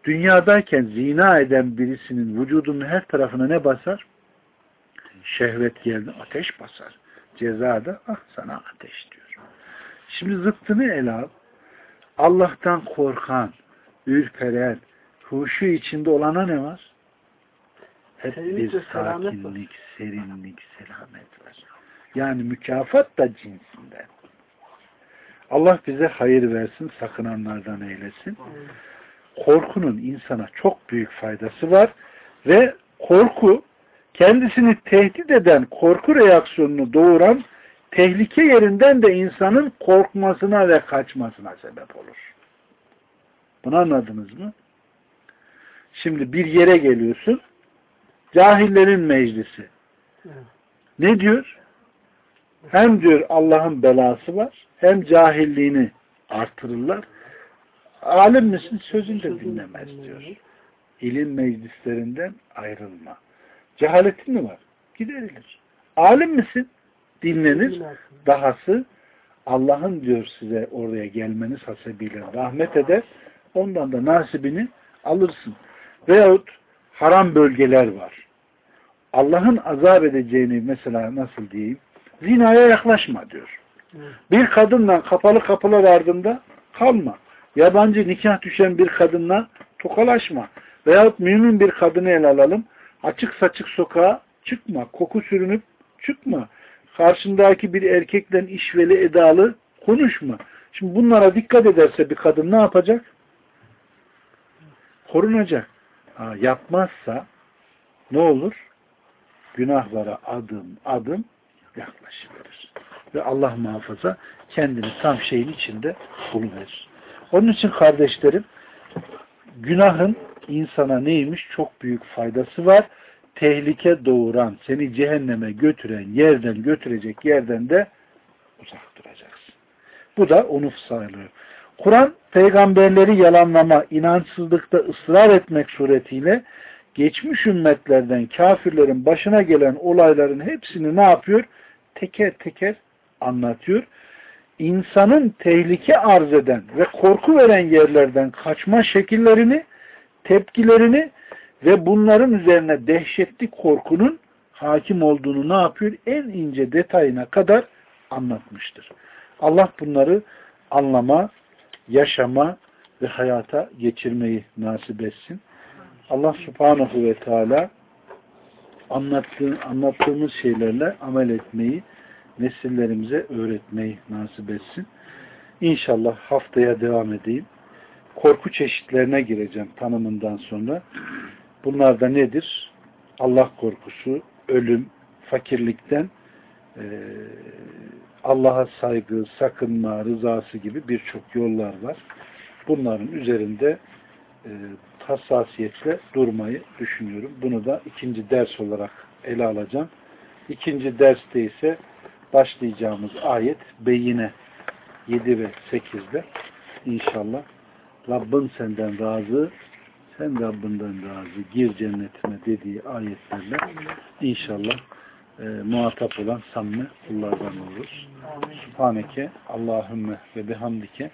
Dünyadayken zina eden birisinin vücudunun her tarafına ne basar? Şehvet geldi ateş basar. Cezada ah sana ateş diyor. Şimdi zıttını ele al. Allah'tan korkan, ürperen, huşu içinde olana ne var? Hep bir sakinlik, serinlik, selamet var. Yani mükafat da cinsinden. Allah bize hayır versin, sakınanlardan eylesin. Korkunun insana çok büyük faydası var ve korku kendisini tehdit eden korku reaksiyonunu doğuran tehlike yerinden de insanın korkmasına ve kaçmasına sebep olur. Bunu anladınız mı? Şimdi bir yere geliyorsun. Cahillerin meclisi. Ne diyor? Hem diyor Allah'ın belası var, hem cahilliğini artırırlar. Alim misin? Sözünü de dinlemez diyor. İlim meclislerinden ayrılma. Cehaletin mi var? Giderilir. Alim misin? Dinlenir. Dahası Allah'ın diyor size oraya gelmeniz hasebiyle rahmet eder. Ondan da nasibini alırsın. Veyahut haram bölgeler var. Allah'ın azap edeceğini mesela nasıl diyeyim? Zinaya yaklaşma diyor. Bir kadınla kapalı kapılar ardında kalma. Yabancı nikah düşen bir kadınla tokalaşma. Veyahut mümin bir kadını el alalım. Açık saçık sokağa çıkma. Koku sürünüp çıkma. Karşındaki bir erkekle işveli edalı konuşma. Şimdi bunlara dikkat ederse bir kadın ne yapacak? Korunacak. Ha, yapmazsa ne olur? Günahlara adım adım yaklaşıverir. Ve Allah muhafaza kendini tam şeyin içinde buluverir. Onun için kardeşlerim günahın insana neymiş? Çok büyük faydası var. Tehlike doğuran, seni cehenneme götüren yerden götürecek yerden de uzak duracaksın. Bu da onu sağlıyor. Kur'an peygamberleri yalanlama, inançsızlıkta ısrar etmek suretiyle geçmiş ümmetlerden kafirlerin başına gelen olayların hepsini ne yapıyor? Teker teker anlatıyor. İnsanın tehlike arz eden ve korku veren yerlerden kaçma şekillerini, tepkilerini ve bunların üzerine dehşetli korkunun hakim olduğunu ne yapıyor? En ince detayına kadar anlatmıştır. Allah bunları anlama, yaşama ve hayata geçirmeyi nasip etsin. Allah subhanahu ve teala anlattığı, anlattığımız şeylerle amel etmeyi, nesillerimize öğretmeyi nasip etsin. İnşallah haftaya devam edeyim. Korku çeşitlerine gireceğim tanımından sonra. Bunlar da nedir? Allah korkusu, ölüm, fakirlikten e, Allah'a saygı, sakınma, rızası gibi birçok yollar var. Bunların üzerinde e, hassasiyetle durmayı düşünüyorum. Bunu da ikinci ders olarak ele alacağım. İkinci derste ise başlayacağımız ayet Beyine 7 ve 8'de inşallah Rabbin senden razı sen Rabbinden razı gir cennetime dediği ayetlerle inşallah e, muhatap olan samimi kullardan oluruz. Subhaneke Allahümme ve bihamdike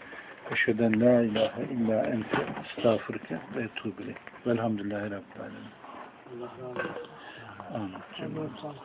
eşheden la ilahe illa ente estağfurke ve etubile. Velhamdülillahi Rabbil Alemin. Allah razı olsun. Amin.